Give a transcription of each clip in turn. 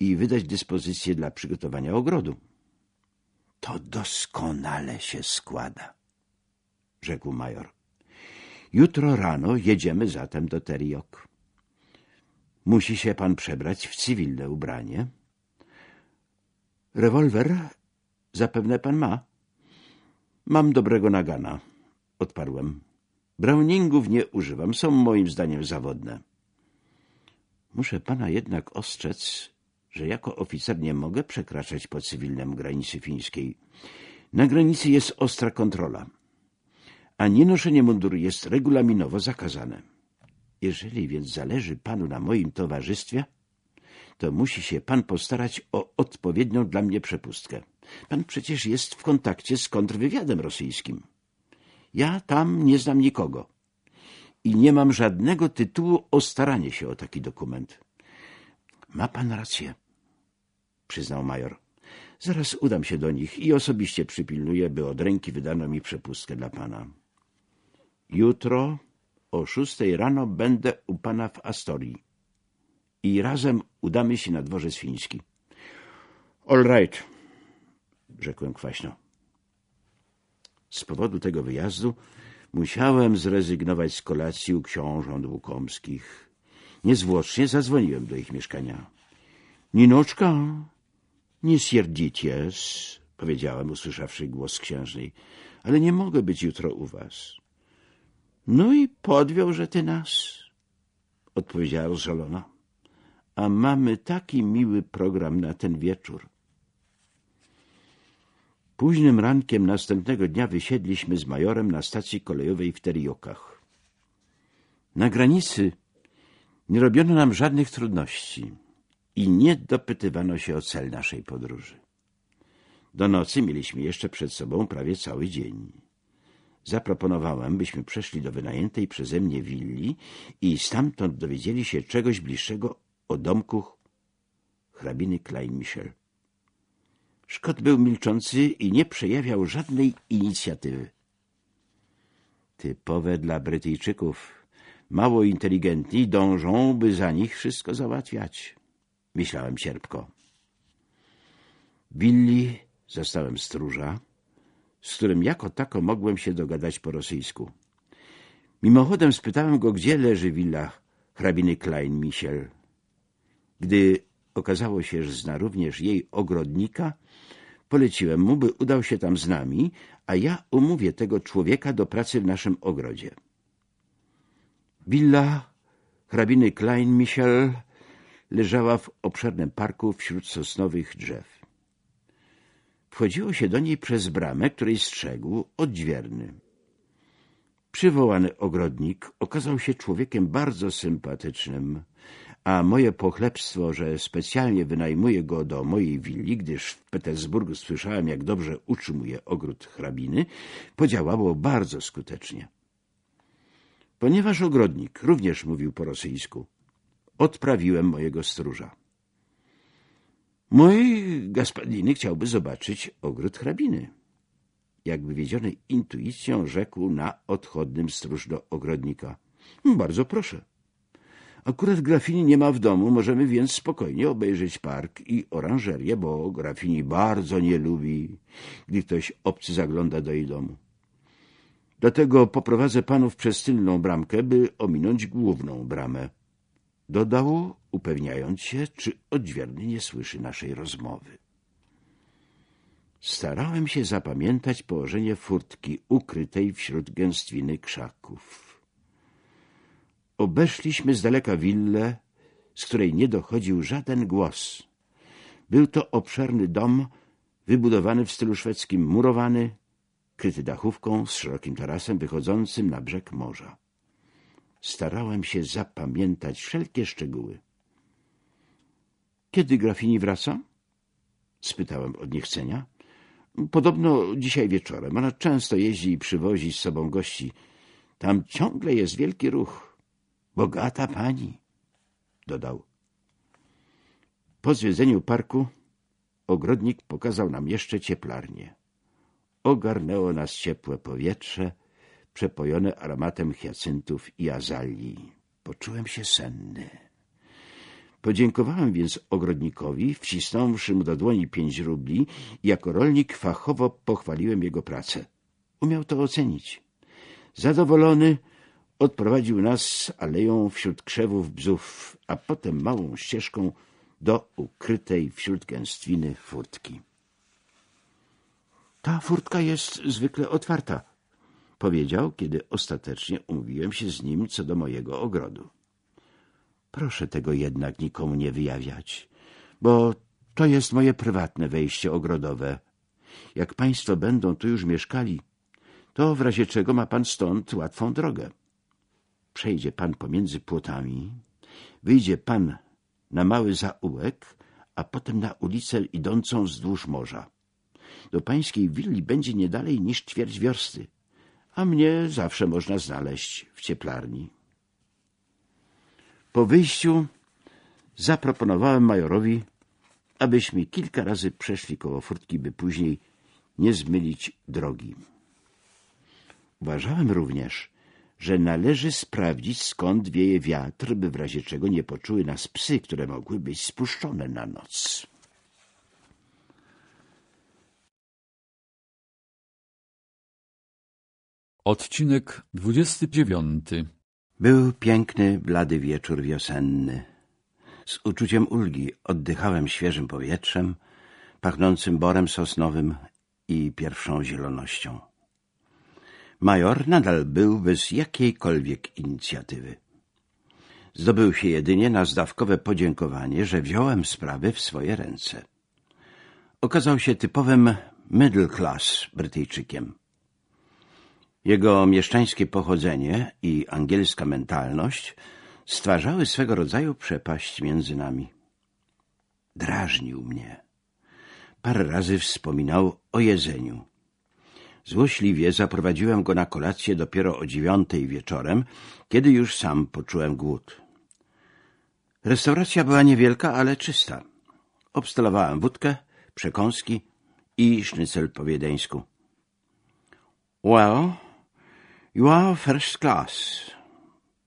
i wydać dyspozycję dla przygotowania ogrodu. To doskonale się składa, rzekł major. Jutro rano jedziemy zatem do Teriok. Musi się pan przebrać w cywilne ubranie. Rewolwer zapewne pan ma. Mam dobrego nagana, odparłem. Browningów nie używam, są moim zdaniem zawodne. Muszę pana jednak ostrzec, że jako oficer nie mogę przekraczać po cywilnym granicy fińskiej. Na granicy jest ostra kontrola, a nienoszenie munduru jest regulaminowo zakazane. Jeżeli więc zależy panu na moim towarzystwie, to musi się pan postarać o odpowiednią dla mnie przepustkę. Pan przecież jest w kontakcie z kontrwywiadem rosyjskim. Ja tam nie znam nikogo i nie mam żadnego tytułu o staranie się o taki dokument. Ma pan rację, przyznał major. Zaraz udam się do nich i osobiście przypilnuję, by od ręki wydano mi przepustkę dla pana. Jutro o szóstej rano będę u pana w Astorii i razem udamy się na dworzec fiński. All right, rzekłem kwaśno. Z powodu tego wyjazdu musiałem zrezygnować z kolacji u książąt łukomskich. Niezwłocznie zadzwoniłem do ich mieszkania. — Ninoczka, nie sierdzicies, powiedziałem, usłyszawszy głos księżnej, ale nie mogę być jutro u was. No i podwiąże ty nas, odpowiedziała rozżalona. A mamy taki miły program na ten wieczór. Późnym rankiem następnego dnia wysiedliśmy z majorem na stacji kolejowej w Teriokach. Na granicy nie robiono nam żadnych trudności i nie dopytywano się o cel naszej podróży. Do nocy mieliśmy jeszcze przed sobą prawie cały dzień. Zaproponowałem, byśmy przeszli do wynajętej przeze mnie willi i stamtąd dowiedzieli się czegoś bliższego o domku hrabiny Klein-Michel. Szkot był milczący i nie przejawiał żadnej inicjatywy. Typowe dla Brytyjczyków, mało inteligentni, dążą, by za nich wszystko załatwiać. Myślałem sierpko. Willi zastałem stróża, z którym jako tako mogłem się dogadać po rosyjsku. Mimochodem spytałem go, gdzie leży willa hrabiny Klein-Michel. Gdy okazało się, że zna również jej ogrodnika, poleciłem mu, by udał się tam z nami, a ja umówię tego człowieka do pracy w naszym ogrodzie. Willa hrabiny Klein-Michel leżała w obszernym parku wśród sosnowych drzew. Wchodziło się do niej przez bramę, której strzegł odźwierny. Przywołany ogrodnik okazał się człowiekiem bardzo sympatycznym, a moje pochlebstwo, że specjalnie wynajmuje go do mojej willi, gdyż w Petersburgu słyszałem, jak dobrze utrzymuje ogród hrabiny, podziałało bardzo skutecznie. Ponieważ ogrodnik również mówił po rosyjsku, odprawiłem mojego stróża. Mój gaspadiny chciałby zobaczyć ogród hrabiny. Jakby wiedziony intuicją rzekł na odchodnym stróż do ogrodnika. Bardzo proszę. Akurat grafini nie ma w domu, możemy więc spokojnie obejrzeć park i oranżerię, bo grafini bardzo nie lubi, gdy ktoś obcy zagląda do jej domu. Dlatego poprowadzę panów przez tylną bramkę, by ominąć główną bramę. Dodał, upewniając się, czy odźwierny nie słyszy naszej rozmowy. Starałem się zapamiętać położenie furtki ukrytej wśród gęstwiny krzaków. Obeszliśmy z daleka willę, z której nie dochodził żaden głos. Był to obszerny dom, wybudowany w stylu szwedzkim, murowany, kryty dachówką z szerokim tarasem wychodzącym na brzeg morza. Starałem się zapamiętać wszelkie szczegóły. — Kiedy grafini wraca? — spytałem od niechcenia. — Podobno dzisiaj wieczorem. Ona często jeździ i przywozi z sobą gości. Tam ciągle jest wielki ruch. Bogata pani — dodał. Po zwiedzeniu parku ogrodnik pokazał nam jeszcze cieplarnię. Ogarnęło nas ciepłe powietrze, przepojone aromatem hiacyntów i azalii. Poczułem się senny. Podziękowałem więc ogrodnikowi, wcisnąwszy mu do dłoni pięć rubli i jako rolnik fachowo pochwaliłem jego pracę. Umiał to ocenić. Zadowolony odprowadził nas aleją wśród krzewów bzów, a potem małą ścieżką do ukrytej wśród gęstwiny furtki. Ta furtka jest zwykle otwarta, powiedział, kiedy ostatecznie umówiłem się z nim co do mojego ogrodu. Proszę tego jednak nikomu nie wyjawiać, bo to jest moje prywatne wejście ogrodowe. Jak państwo będą tu już mieszkali, to w razie czego ma pan stąd łatwą drogę. Przejdzie pan pomiędzy płotami, wyjdzie pan na mały zaułek, a potem na ulicę idącą wzdłuż morza. Do pańskiej willi będzie nie dalej niż ćwierć wiorsty, a mnie zawsze można znaleźć w cieplarni. Po wyjściu zaproponowałem majorowi, abyśmy kilka razy przeszli koło furtki, by później nie zmylić drogi. Uważałem również, że należy sprawdzić, skąd wieje wiatr, by w razie czego nie poczuły nas psy, które mogły być spuszczone na noc. Odcinek dziewiąty. Był piękny, blady wieczór wiosenny. Z uczuciem ulgi oddychałem świeżym powietrzem, pachnącym borem sosnowym i pierwszą zielonością. Major nadal był bez jakiejkolwiek inicjatywy. Zdobył się jedynie na zdawkowe podziękowanie, że wziąłem sprawy w swoje ręce. Okazał się typowym middle class Brytyjczykiem. Jego mieszczańskie pochodzenie i angielska mentalność stwarzały swego rodzaju przepaść między nami. Drażnił mnie. Parę razy wspominał o jedzeniu. Złośliwie zaprowadziłem go na kolację dopiero o dziewiątej wieczorem, kiedy już sam poczułem głód. Restauracja była niewielka, ale czysta. Obstalowałem wódkę, przekąski i sznycel po wiedeńsku. Well, you are first class.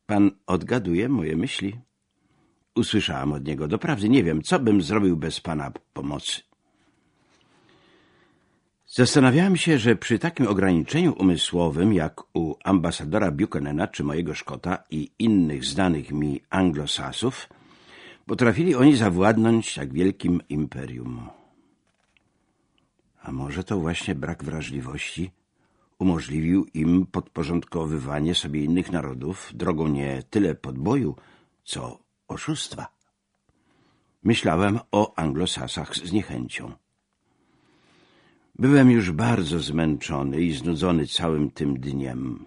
Pan odgaduje moje myśli. Usłyszałam od niego. Doprawdy nie wiem, co bym zrobił bez pana pomocy. Zastanawiałem się, że przy takim ograniczeniu umysłowym jak u ambasadora Buchanana czy mojego Szkota i innych znanych mi anglosasów, potrafili oni zawładnąć tak wielkim imperium. A może to właśnie brak wrażliwości umożliwił im podporządkowywanie sobie innych narodów drogą nie tyle podboju, co oszustwa. Myślałem o anglosasach z niechęcią. Byłem już bardzo zmęczony i znudzony całym tym dniem.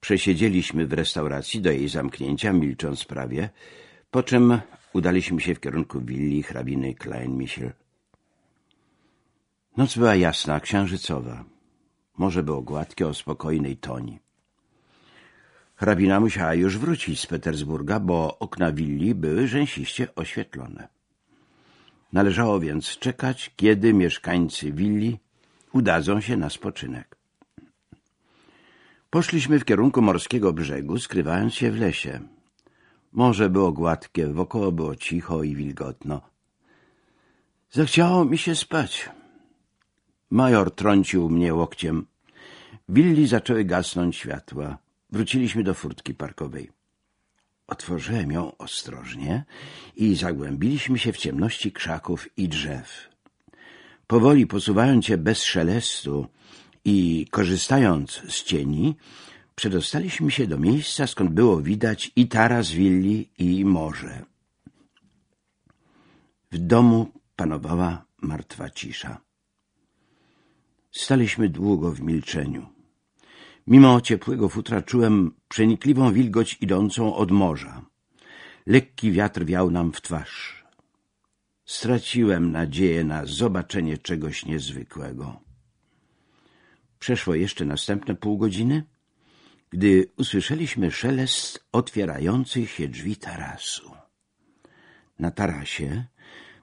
Przesiedzieliśmy w restauracji do jej zamknięcia, milcząc prawie, po czym udaliśmy się w kierunku willi hrabiny Klein-Michel. Noc była jasna, księżycowa. Morze było gładkie, o spokojnej toni. Hrabina musiała już wrócić z Petersburga, bo okna willi były rzęsiście oświetlone. Należało więc czekać, kiedy mieszkańcy willi udadzą się na spoczynek. Poszliśmy w kierunku morskiego brzegu, skrywając się w lesie. Morze było gładkie, wokoło było cicho i wilgotno. Zachciało mi się spać. Major trącił mnie łokciem. Willi zaczęły gasnąć światła. Wróciliśmy do furtki parkowej. Otworzyłem ją ostrożnie i zagłębiliśmy się w ciemności krzaków i drzew. Powoli posuwając się bez szelestu i korzystając z cieni, przedostaliśmy się do miejsca, skąd było widać i taras willi, i morze. W domu panowała martwa cisza. Staliśmy długo w milczeniu. Mimo ciepłego futra czułem przenikliwą wilgoć idącą od morza. Lekki wiatr wiał nam w twarz. Straciłem nadzieję na zobaczenie czegoś niezwykłego. Przeszło jeszcze następne pół godziny, gdy usłyszeliśmy szelest otwierających się drzwi tarasu. Na tarasie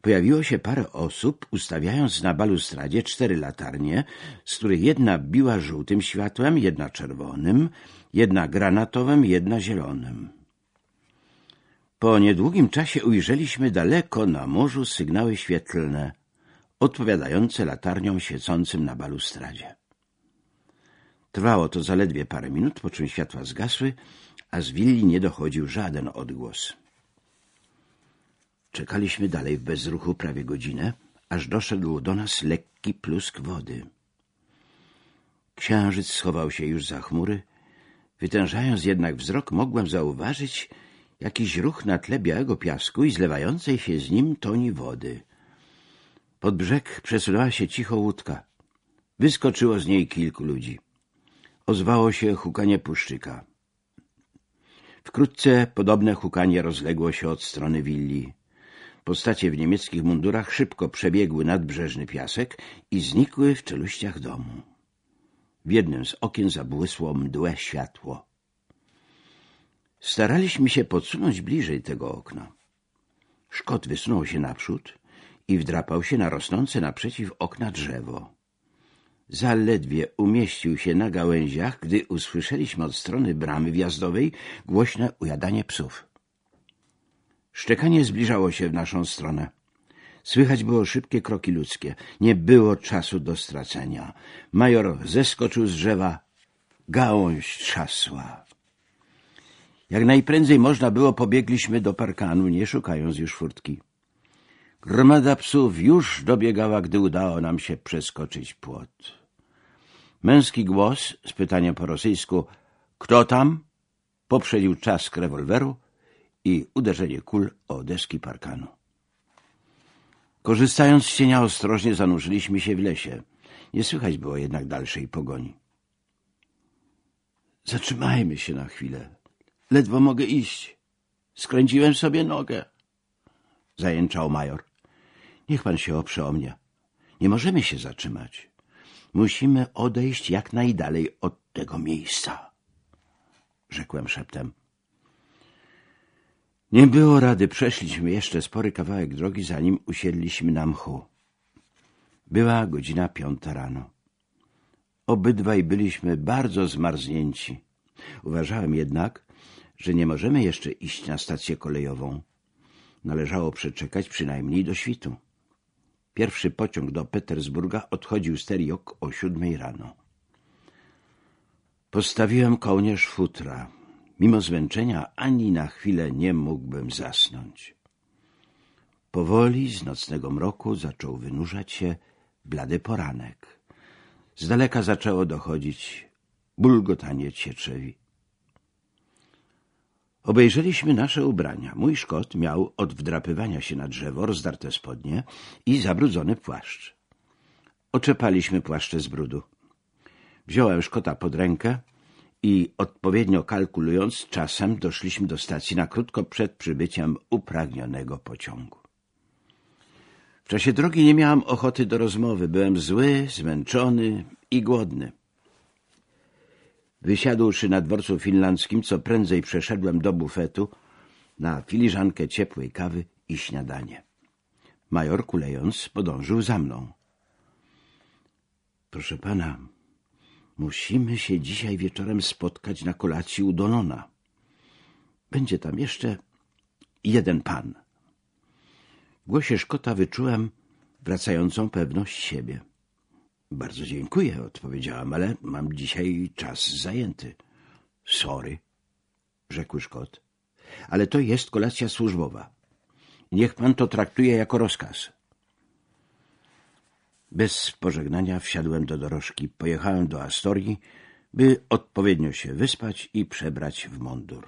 pojawiło się parę osób, ustawiając na balustradzie cztery latarnie, z których jedna biła żółtym światłem, jedna czerwonym, jedna granatowym, jedna zielonym. Po niedługim czasie ujrzeliśmy daleko na morzu sygnały świetlne, odpowiadające latarniom świecącym na balustradzie. Trwało to zaledwie parę minut, po czym światła zgasły, a z willi nie dochodził żaden odgłos. Czekaliśmy dalej w bezruchu prawie godzinę, aż doszedł do nas lekki plusk wody. Księżyc schował się już za chmury. Wytężając jednak wzrok, mogłem zauważyć jakiś ruch na tle białego piasku i zlewającej się z nim toni wody. Pod brzeg przesunęła się cicho łódka. Wyskoczyło z niej kilku ludzi. Ozwało się hukanie puszczyka. Wkrótce podobne hukanie rozległo się od strony willi. Postacie w niemieckich mundurach szybko przebiegły nadbrzeżny piasek i znikły w czeluściach domu. W jednym z okien zabłysło mdłe światło. Staraliśmy się podsunąć bliżej tego okna. Szkot wysunął się naprzód i wdrapał się na rosnące naprzeciw okna drzewo. Zaledwie umieścił się na gałęziach, gdy usłyszeliśmy od strony bramy wjazdowej głośne ujadanie psów. Szczekanie zbliżało się w naszą stronę. Słychać było szybkie kroki ludzkie. Nie było czasu do stracenia. Major zeskoczył z drzewa. Gałąź trzasła. Jak najprędzej można było, pobiegliśmy do parkanu, nie szukając już furtki. Gromada psów już dobiegała, gdy udało nam się przeskoczyć płot. Męski głos z pytaniem po rosyjsku Kto tam? poprzedził czask rewolweru i uderzenie kul o deski parkanu. Korzystając z cienia ostrożnie zanurzyliśmy się w lesie. Nie słychać było jednak dalszej pogoni. Zatrzymajmy się na chwilę. Ledwo mogę iść. Skręciłem sobie nogę. Zajęczał major. Niech pan się oprze o mnie. Nie możemy się zatrzymać. Musimy odejść jak najdalej od tego miejsca. Rzekłem szeptem. Nie było rady, przeszliśmy jeszcze spory kawałek drogi, zanim usiedliśmy na mchu. Była godzina piąta rano. Obydwaj byliśmy bardzo zmarznięci. Uważałem jednak, że nie możemy jeszcze iść na stację kolejową. Należało przeczekać przynajmniej do świtu. Pierwszy pociąg do Petersburga odchodził z Teriok o siódmej rano. Postawiłem kołnierz futra. Mimo zmęczenia ani na chwilę nie mógłbym zasnąć. Powoli z nocnego mroku zaczął wynurzać się blady poranek. Z daleka zaczęło dochodzić bulgotanie cietrzewi. Obejrzeliśmy nasze ubrania. Mój szkot miał od wdrapywania się na drzewo rozdarte spodnie i zabrudzony płaszcz. Oczepaliśmy płaszcze z brudu. Wziąłem szkota pod rękę i odpowiednio kalkulując czasem doszliśmy do stacji na krótko przed przybyciem upragnionego pociągu. W czasie drogi nie miałam ochoty do rozmowy. Byłem zły, zmęczony i głodny. Wysiadłszy na dworcu finlandzkim, co prędzej przeszedłem do bufetu na filiżankę ciepłej kawy i śniadanie. Major, kulejąc, podążył za mną. Proszę pana, musimy się dzisiaj wieczorem spotkać na kolacji u Donona. Będzie tam jeszcze jeden pan. W głosie Szkota wyczułem wracającą pewność siebie. Bardzo dziękuję, odpowiedziałam, ale mam dzisiaj czas zajęty. Sorry, rzekł Szkot, ale to jest kolacja służbowa. Niech pan to traktuje jako rozkaz. Bez pożegnania wsiadłem do dorożki, pojechałem do Astorii, by odpowiednio się wyspać i przebrać w mundur.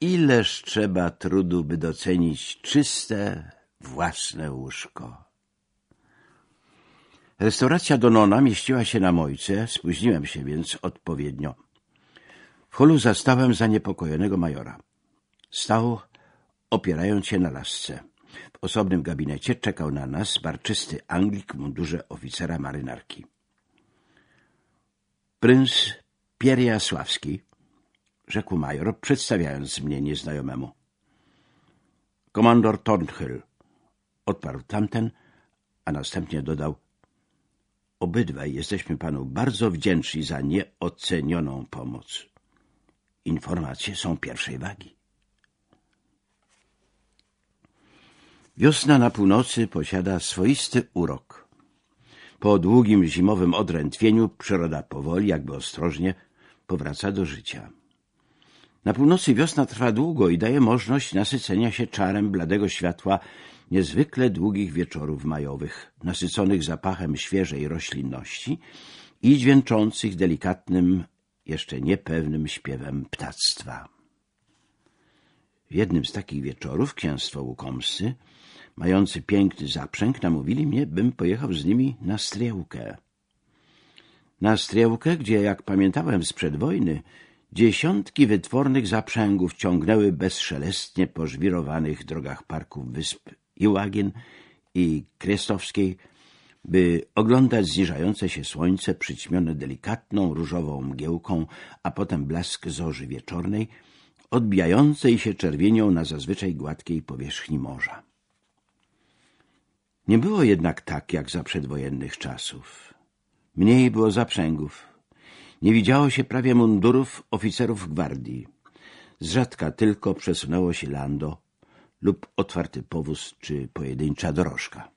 Ileż trzeba trudu, by docenić czyste, własne łóżko. Restauracja Donona mieściła się na Mojce, spóźniłem się więc odpowiednio. W holu zastałem zaniepokojonego majora. Stał, opierając się na lasce. Osobnym gabinecie czekał na nas barczysty Anglik w mundurze oficera marynarki. Prync Pierjasławski, rzekł major, przedstawiając mnie nieznajomemu. Komandor Thornhill, odparł tamten, a następnie dodał – Obydwaj jesteśmy panu bardzo wdzięczni za nieocenioną pomoc. Informacje są pierwszej wagi. Wiosna na północy posiada swoisty urok. Po długim zimowym odrętwieniu przyroda powoli, jakby ostrożnie, powraca do życia. Na północy wiosna trwa długo i daje możliwość nasycenia się czarem bladego światła niezwykle długich wieczorów majowych, nasyconych zapachem świeżej roślinności i dźwięczących delikatnym, jeszcze niepewnym śpiewem ptactwa. W jednym z takich wieczorów księstwo Łukomscy, mający piękny zaprzęg, namówili mnie, bym pojechał z nimi na Striełkę. Na Striełkę, gdzie, jak pamiętałem sprzed wojny, dziesiątki wytwornych zaprzęgów ciągnęły bezszelestnie po żwirowanych drogach parków wysp Iłagin i Kresowskiej, by oglądać zniżające się słońce przyćmione delikatną różową mgiełką, a potem blask zorzy wieczornej, odbijającej się czerwienią na zazwyczaj gładkiej powierzchni morza. Nie było jednak tak, jak za przedwojennych czasów. Mniej było zaprzęgów. Nie widziało się prawie mundurów oficerów gwardii. Zrzadka tylko przesunęło się lando lub otwarty powóz czy pojedyncza dorożka.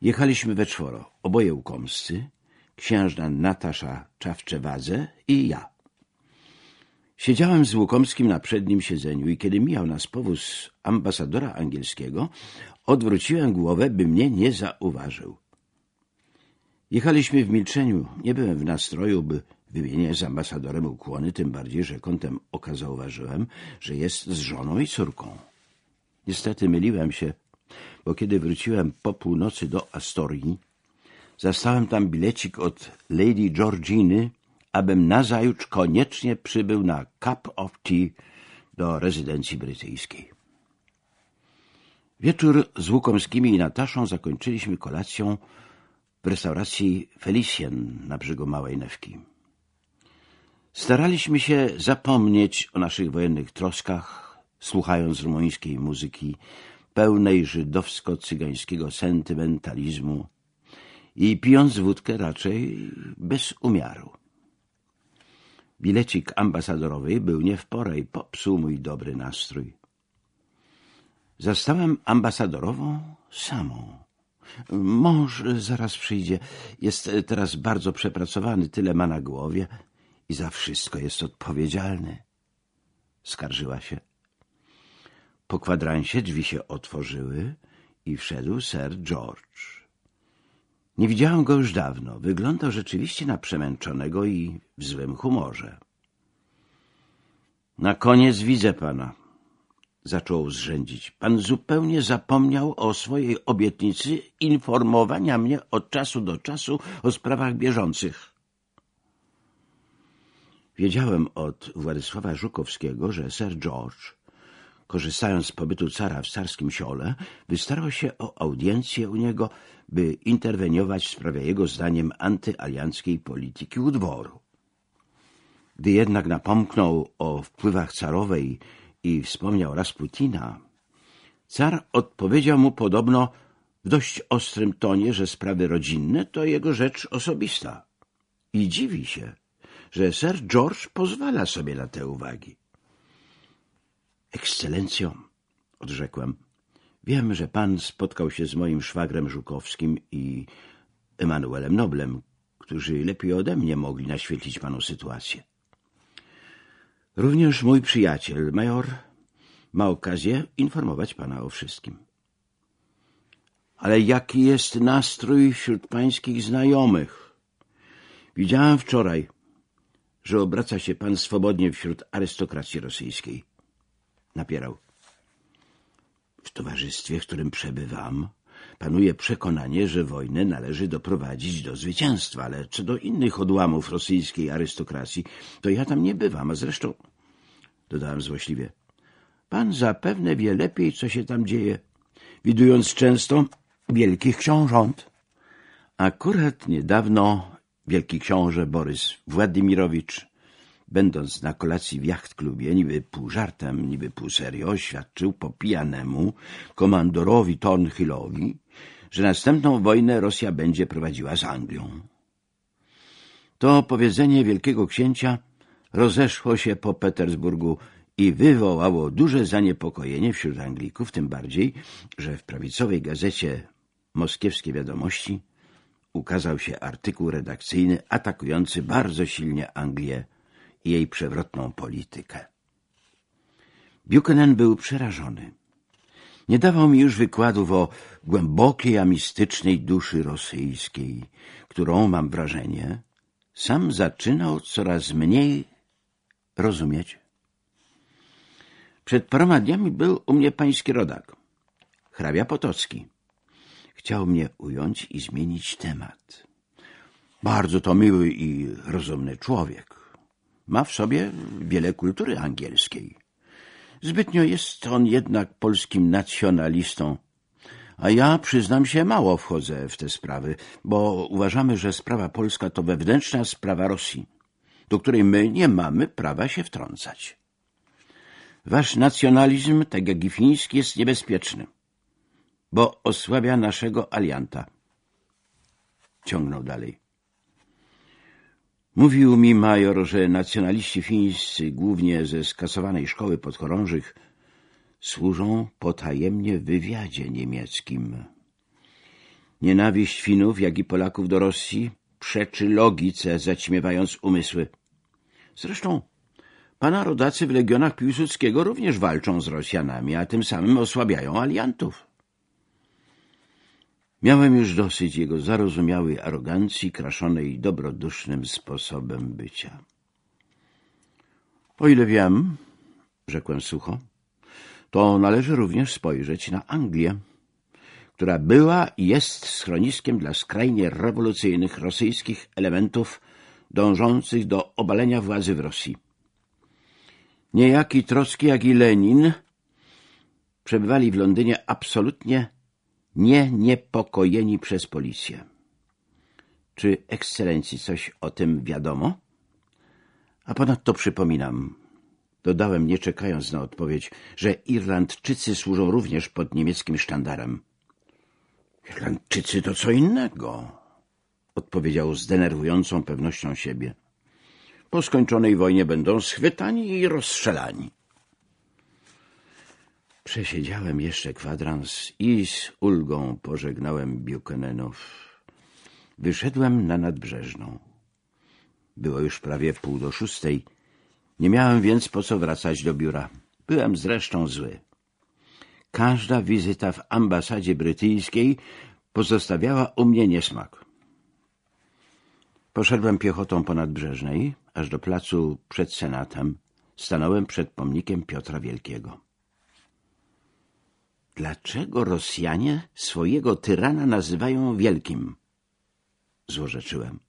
Jechaliśmy we czworo, oboje łukomscy, księżna Natasza Czawczewadze i ja. Siedziałem z Łukomskim na przednim siedzeniu i kiedy mijał nas powóz ambasadora angielskiego, odwróciłem głowę, by mnie nie zauważył. Jechaliśmy w milczeniu. Nie byłem w nastroju, by wymieniać z ambasadorem ukłony, tym bardziej, że kątem oka zauważyłem, że jest z żoną i córką. Niestety myliłem się, bo kiedy wróciłem po północy do Astorii, zastałem tam bilecik od Lady Georginy, abym nazajutrz koniecznie przybył na cup of tea do rezydencji brytyjskiej. Wieczór z Łukomskimi i Nataszą zakończyliśmy kolacją w restauracji Felicien na brzegu Małej Newki. Staraliśmy się zapomnieć o naszych wojennych troskach, słuchając rumuńskiej muzyki, pełnej żydowsko-cygańskiego sentymentalizmu i pijąc wódkę raczej bez umiaru. Bilecik ambasadorowy był nie w porę i popsuł mój dobry nastrój. Zastałem ambasadorową samą. Mąż zaraz przyjdzie. Jest teraz bardzo przepracowany, tyle ma na głowie i za wszystko jest odpowiedzialny. Skarżyła się. Po kwadransie drzwi się otworzyły i wszedł Sir George. Nie widziałem go już dawno. Wyglądał rzeczywiście na przemęczonego i w złym humorze. Na koniec widzę pana, zaczął zrzędzić. Pan zupełnie zapomniał o swojej obietnicy informowania mnie od czasu do czasu o sprawach bieżących. Wiedziałem od Władysława Żukowskiego, że Sir George, korzystając z pobytu cara w carskim siole, wystarał się o audiencję u niego, by interweniować w sprawie jego zdaniem antyalianckiej polityki u dworu. Gdy jednak napomknął o wpływach carowej i wspomniał Rasputina, car odpowiedział mu podobno w dość ostrym tonie, że sprawy rodzinne to jego rzecz osobista. I dziwi się, że Sir George pozwala sobie na te uwagi. Ekscelencjo, odrzekłem, wiem, że pan spotkał się z moim szwagrem Żukowskim i Emanuelem Noblem, którzy lepiej ode mnie mogli naświetlić panu sytuację. Również mój przyjaciel, major, ma okazję informować pana o wszystkim. Ale jaki jest nastrój wśród pańskich znajomych? Widziałem wczoraj, że obraca się pan swobodnie wśród arystokracji rosyjskiej. Napierał. W towarzystwie, w którym przebywam, panuje przekonanie, że wojnę należy doprowadzić do zwycięstwa, ale co do innych odłamów rosyjskiej arystokracji, to ja tam nie bywam, a zresztą, dodałem złośliwie, pan zapewne wie lepiej, co się tam dzieje, widując często wielkich książąt. Akurat niedawno wielki książę Borys Władimirowicz, będąc na kolacji w jachtklubie, niby pół żartem, niby pół serio, oświadczył po pijanemu komandorowi Thornhillowi, że następną wojnę Rosja będzie prowadziła z Anglią. To powiedzenie wielkiego księcia rozeszło się po Petersburgu i wywołało duże zaniepokojenie wśród Anglików, tym bardziej, że w prawicowej gazecie Moskiewskie Wiadomości ukazał się artykuł redakcyjny atakujący bardzo silnie Anglię i jej przewrotną politykę. Buchanan był przerażony. Nie dawał mi już wykładów o głębokiej, a mistycznej duszy rosyjskiej, którą, mam wrażenie, sam zaczynał coraz mniej rozumieć. Przed paroma dniami był u mnie pański rodak, hrabia Potocki. Chciał mnie ująć i zmienić temat. Bardzo to miły i rozumny człowiek. Ma w sobie wiele kultury angielskiej. Zbytnio jest on jednak polskim nacjonalistą, a ja, przyznam się, mało wchodzę w te sprawy, bo uważamy, że sprawa polska to wewnętrzna sprawa Rosji, do której my nie mamy prawa się wtrącać. Wasz nacjonalizm, tak jak i fiński, jest niebezpieczny, bo osłabia naszego alianta. Ciągnął dalej. Mówił mi major, że nacjonaliści fińscy, głównie ze skasowanej szkoły podchorążych, służą potajemnie wywiadzie niemieckim. Nienawiść Finów, jak i Polaków do Rosji przeczy logice, zaćmiewając umysły. Zresztą pana rodacy w legionach Piłsudskiego również walczą z Rosjanami, a tym samym osłabiają aliantów. Miałem już dosyć jego zarozumiałej arogancji, kraszonej dobrodusznym sposobem bycia. O ile wiem, rzekłem sucho, to należy również spojrzeć na Anglię, która była i jest schroniskiem dla skrajnie rewolucyjnych rosyjskich elementów dążących do obalenia władzy w Rosji. Niejaki Trocki, jak i Lenin przebywali w Londynie absolutnie nie niepokojeni przez policję. Czy ekscelencji coś o tym wiadomo? A ponadto przypominam, dodałem nie czekając na odpowiedź, że Irlandczycy służą również pod niemieckim sztandarem. Irlandczycy to co innego, odpowiedział z denerwującą pewnością siebie. Po skończonej wojnie będą schwytani i rozstrzelani. Przesiedziałem jeszcze kwadrans i z ulgą pożegnałem Buchananów. Wyszedłem na nadbrzeżną. Było już prawie pół do szóstej. Nie miałem więc po co wracać do biura. Byłem zresztą zły. Każda wizyta w ambasadzie brytyjskiej pozostawiała u mnie niesmak. Poszedłem piechotą po nadbrzeżnej, aż do placu przed Senatem. Stanąłem przed pomnikiem Piotra Wielkiego. Dlaczego Rosjanie swojego tyrana nazywają wielkim? Złorzeczyłem.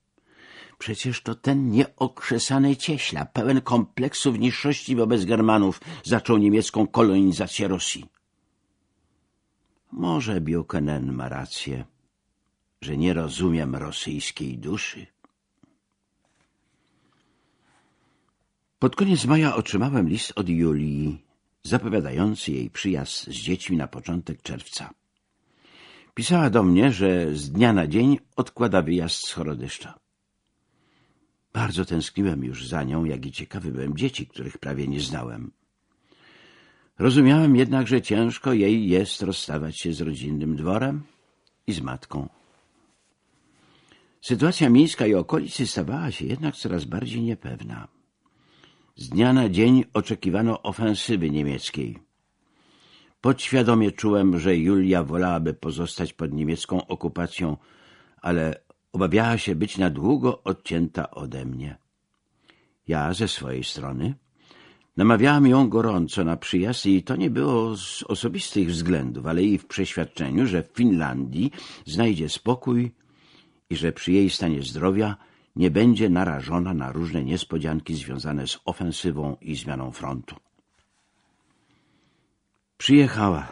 Przecież to ten nieokrzesany cieśla, pełen kompleksów niższości wobec Germanów, zaczął niemiecką kolonizację Rosji. Może Buchanan ma rację, że nie rozumiem rosyjskiej duszy. Pod koniec maja otrzymałem list od Julii, zapowiadający jej przyjazd z dziećmi na początek czerwca. Pisała do mnie, że z dnia na dzień odkłada wyjazd z Chorodyszcza. Bardzo tęskniłem już za nią, jak i ciekawy byłem dzieci, których prawie nie znałem. Rozumiałem jednak, że ciężko jej jest rozstawać się z rodzinnym dworem i z matką. Sytuacja miejska i okolicy stawała się jednak coraz bardziej niepewna. Z dnia na dzień oczekiwano ofensywy niemieckiej. Podświadomie czułem, że Julia wolałaby pozostać pod niemiecką okupacją, ale obawiała się być na długo odcięta ode mnie. Ja ze swojej strony namawiałam ją gorąco na przyjazd i to nie było z osobistych względów, ale i w przeświadczeniu, że w Finlandii znajdzie spokój i że przy jej stanie zdrowia nie będzie narażona na różne niespodzianki związane z ofensywą i zmianą frontu. Przyjechała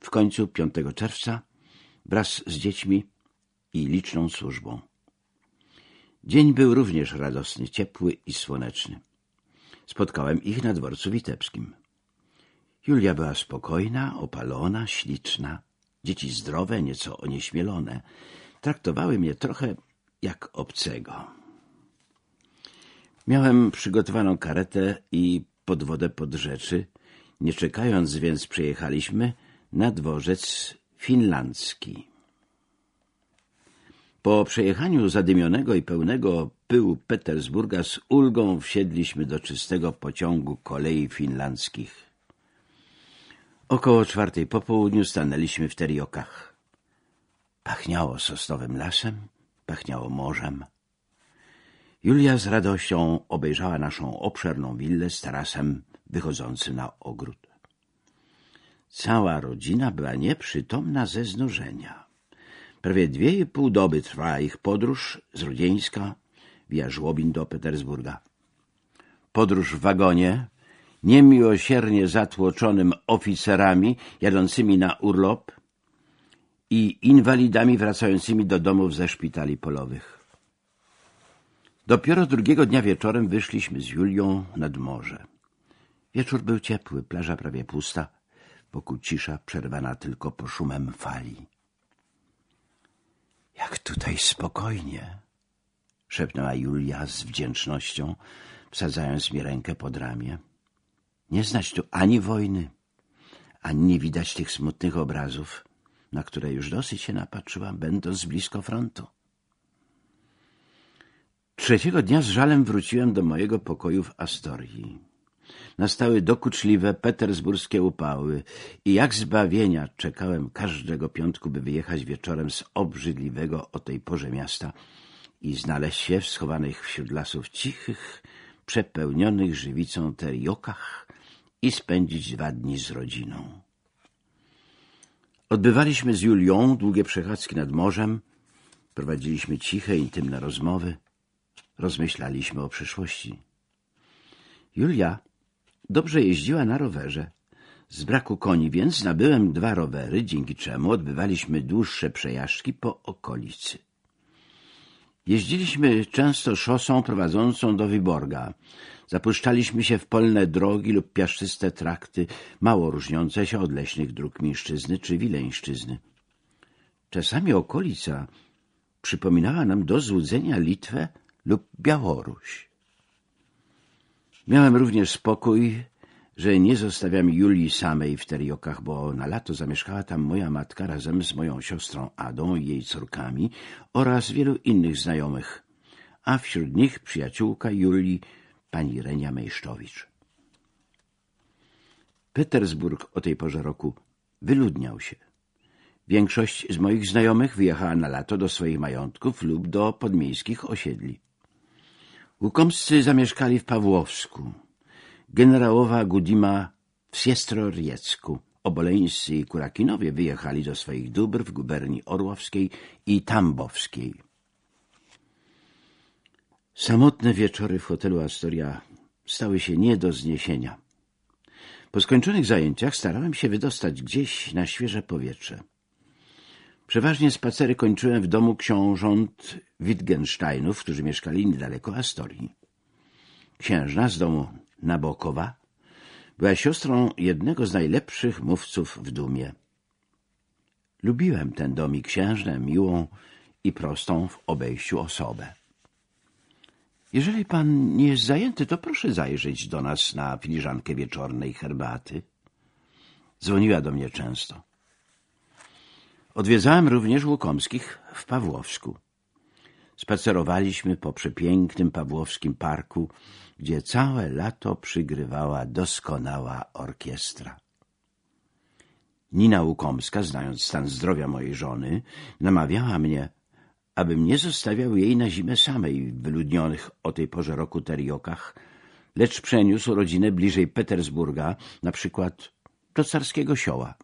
w końcu 5 czerwca wraz z dziećmi i liczną służbą. Dzień był również radosny, ciepły i słoneczny. Spotkałem ich na dworcu witebskim. Julia była spokojna, opalona, śliczna. Dzieci zdrowe, nieco onieśmielone. Traktowały mnie trochę jak obcego. Miałem przygotowaną karetę i pod wodę pod rzeczy. Nie czekając więc przejechaliśmy na dworzec finlandzki. Po przejechaniu zadymionego i pełnego pyłu Petersburga z ulgą wsiedliśmy do czystego pociągu kolei finlandzkich. Około czwartej po południu stanęliśmy w Teriokach. Pachniało sosnowym lasem, pachniało morzem. Julia z radością obejrzała naszą obszerną willę z tarasem wychodzącym na ogród. Cała rodzina była nieprzytomna ze znużenia. Prawie dwie i pół doby trwała ich podróż z Rudzieńska via Żłobin do Petersburga. Podróż w wagonie, niemiłosiernie zatłoczonym oficerami jadącymi na urlop i inwalidami wracającymi do domów ze szpitali polowych. Dopiero drugiego dnia wieczorem wyszliśmy z Julią nad morze. Wieczór był ciepły, plaża prawie pusta, wokół cisza przerwana tylko po szumem fali. Jak tutaj spokojnie, szepnęła Julia z wdzięcznością, wsadzając mi rękę pod ramię. Nie znać tu ani wojny, ani nie widać tych smutnych obrazów, na które już dosyć się napatrzyłam, będąc blisko frontu. Trzeciego dnia z żalem wróciłem do mojego pokoju w Astorii. Nastały dokuczliwe petersburskie upały i jak zbawienia czekałem każdego piątku, by wyjechać wieczorem z obrzydliwego o tej porze miasta i znaleźć się w schowanych wśród lasów cichych, przepełnionych żywicą teriokach i spędzić dwa dni z rodziną. Odbywaliśmy z Julią długie przechadzki nad morzem, prowadziliśmy ciche, intymne rozmowy, rozmyślaliśmy o przyszłości. Julia dobrze jeździła na rowerze. Z braku koni więc nabyłem dwa rowery, dzięki czemu odbywaliśmy dłuższe przejażdżki po okolicy. Jeździliśmy często szosą prowadzącą do Wyborga. Zapuszczaliśmy się w polne drogi lub piaszczyste trakty, mało różniące się od leśnych dróg Mińszczyzny czy Wileńszczyzny. Czasami okolica przypominała nam do złudzenia Litwę lub Białoruś. Miałem również spokój, że nie zostawiam Julii samej w Teriokach, bo na lato zamieszkała tam moja matka razem z moją siostrą Adą i jej córkami oraz wielu innych znajomych, a wśród nich przyjaciółka Julii, pani Renia Mejszczowicz. Petersburg o tej porze roku wyludniał się. Większość z moich znajomych wyjechała na lato do swoich majątków lub do podmiejskich osiedli. Łukomscy zamieszkali w Pawłowsku, generałowa Gudima w Siestroriecku, Oboleńscy i Kurakinowie wyjechali do swoich dóbr w guberni Orłowskiej i Tambowskiej. Samotne wieczory w hotelu Astoria stały się nie do zniesienia. Po skończonych zajęciach starałem się wydostać gdzieś na świeże powietrze. Przeważnie spacery kończyłem w domu książąt Wittgensteinów, którzy mieszkali niedaleko Astorii. Księżna z domu Nabokowa była siostrą jednego z najlepszych mówców w dumie. Lubiłem ten dom i księżnę miłą i prostą w obejściu osobę. Jeżeli pan nie jest zajęty, to proszę zajrzeć do nas na filiżankę wieczornej herbaty. Dzwoniła do mnie często. Odwiedzałem również Łukomskich w Pawłowsku. Spacerowaliśmy po przepięknym Pawłowskim Parku, gdzie całe lato przygrywała doskonała orkiestra. Nina Łukomska, znając stan zdrowia mojej żony, namawiała mnie, abym nie zostawiał jej na zimę samej w wyludnionych o tej porze roku teriokach, lecz przeniósł rodzinę bliżej Petersburga, na przykład do carskiego sioła.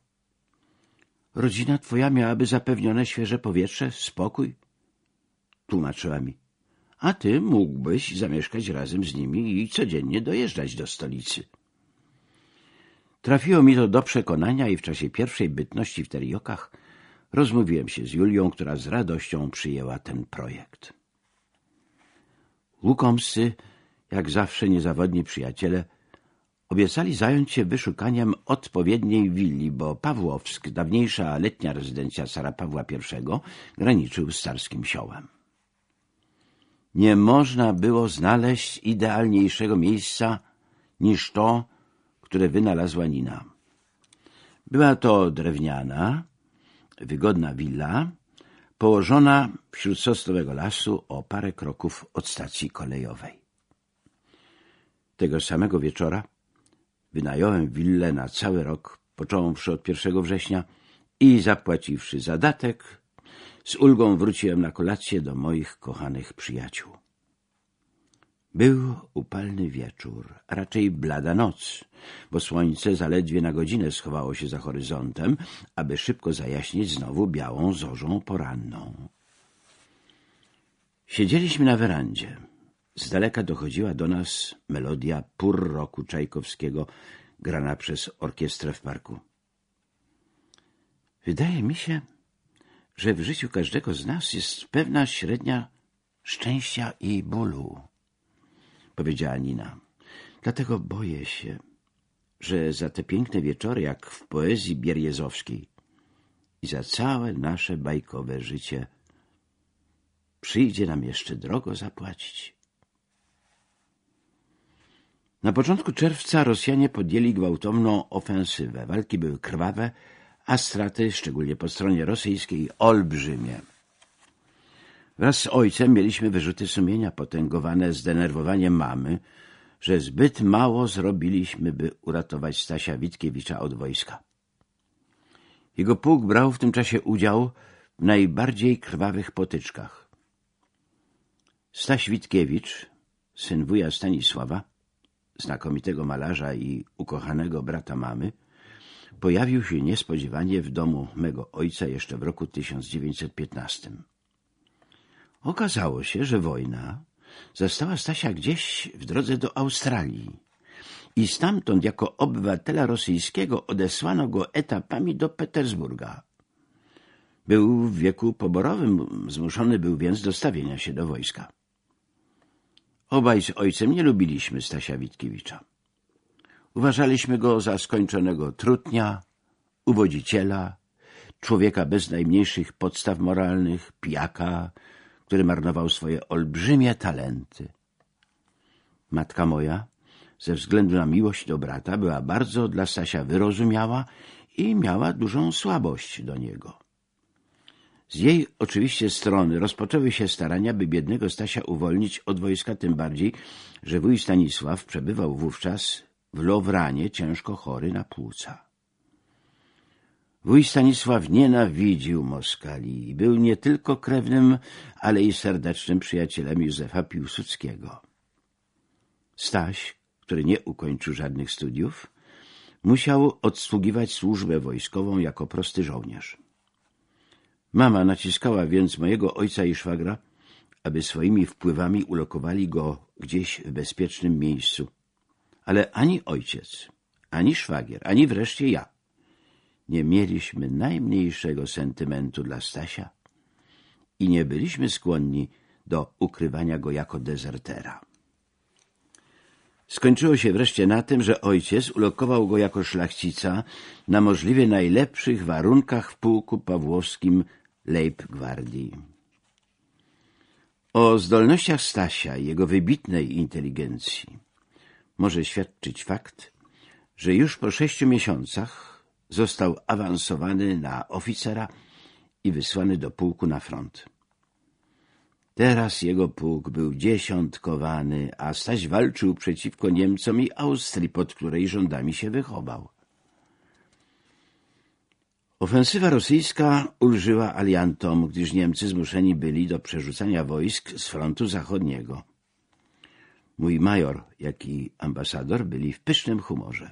Rodzina twoja miałaby zapewnione świeże powietrze, spokój? Tłumaczyła mi. A ty mógłbyś zamieszkać razem z nimi i codziennie dojeżdżać do stolicy. Trafiło mi to do przekonania i w czasie pierwszej bytności w Teriokach rozmówiłem się z Julią, która z radością przyjęła ten projekt. Łukomscy, jak zawsze niezawodni przyjaciele, Obiecali zająć się wyszukaniem odpowiedniej willi, bo Pawłowsk, dawniejsza letnia rezydencja cara Pawła I, graniczył z carskim siołem. Nie można było znaleźć idealniejszego miejsca niż to, które wynalazła Nina. Była to drewniana, wygodna willa, położona wśród sosnowego lasu o parę kroków od stacji kolejowej. Tego samego wieczora wynająłem willę na cały rok, począwszy od 1 września i zapłaciwszy zadatek, z ulgą wróciłem na kolację do moich kochanych przyjaciół. Był upalny wieczór, raczej blada noc, bo słońce zaledwie na godzinę schowało się za horyzontem, aby szybko zajaśnić znowu białą zorzą poranną. Siedzieliśmy na werandzie. Z daleka dochodziła do nas melodia pór roku Czajkowskiego, grana przez orkiestrę w parku. Wydaje mi się, że w życiu każdego z nas jest pewna średnia szczęścia i bólu, powiedziała Nina. Dlatego boję się, że za te piękne wieczory, jak w poezji bierjezowskiej i za całe nasze bajkowe życie przyjdzie nam jeszcze drogo zapłacić. Na początku czerwca Rosjanie podjęli gwałtowną ofensywę. Walki były krwawe, a straty, szczególnie po stronie rosyjskiej, olbrzymie. Wraz z ojcem mieliśmy wyrzuty sumienia potęgowane zdenerwowaniem mamy, że zbyt mało zrobiliśmy, by uratować Stasia Witkiewicza od wojska. Jego pułk brał w tym czasie udział w najbardziej krwawych potyczkach. Staś Witkiewicz, syn wuja Stanisława, znakomitego malarza i ukochanego brata mamy, pojawił się niespodziewanie w domu mego ojca jeszcze w roku 1915. Okazało się, że wojna zastała Stasia gdzieś w drodze do Australii i stamtąd jako obywatela rosyjskiego odesłano go etapami do Petersburga. Był w wieku poborowym, zmuszony był więc do stawienia się do wojska. Obaj z ojcem nie lubiliśmy Stasia Witkiewicza. Uważaliśmy go za skończonego trutnia, uwodziciela, człowieka bez najmniejszych podstaw moralnych, pijaka, który marnował swoje olbrzymie talenty. Matka moja, ze względu na miłość do brata, była bardzo dla Stasia wyrozumiała i miała dużą słabość do niego. Z jej oczywiście strony rozpoczęły się starania, by biednego Stasia uwolnić od wojska, tym bardziej, że wuj Stanisław przebywał wówczas w Lowranie ciężko chory na płuca. Wuj Stanisław nienawidził Moskali i był nie tylko krewnym, ale i serdecznym przyjacielem Józefa Piłsudskiego. Staś, który nie ukończył żadnych studiów, musiał odsługiwać służbę wojskową jako prosty żołnierz. Mama naciskała więc mojego ojca i szwagra, aby swoimi wpływami ulokowali go gdzieś w bezpiecznym miejscu. Ale ani ojciec, ani szwagier, ani wreszcie ja nie mieliśmy najmniejszego sentymentu dla Stasia i nie byliśmy skłonni do ukrywania go jako dezertera. Skończyło się wreszcie na tym, że ojciec ulokował go jako szlachcica na możliwie najlepszych warunkach w pułku pawłowskim Leibgwardii. O zdolnościach Stasia i jego wybitnej inteligencji może świadczyć fakt, że już po sześciu miesiącach został awansowany na oficera i wysłany do pułku na front. Teraz jego pułk był dziesiątkowany, a Staś walczył przeciwko Niemcom i Austrii, pod której rządami się wychował. Ofensywa rosyjska ulżyła aliantom, gdyż Niemcy zmuszeni byli do przerzucania wojsk z frontu zachodniego. Mój major, jak i ambasador byli w pysznym humorze.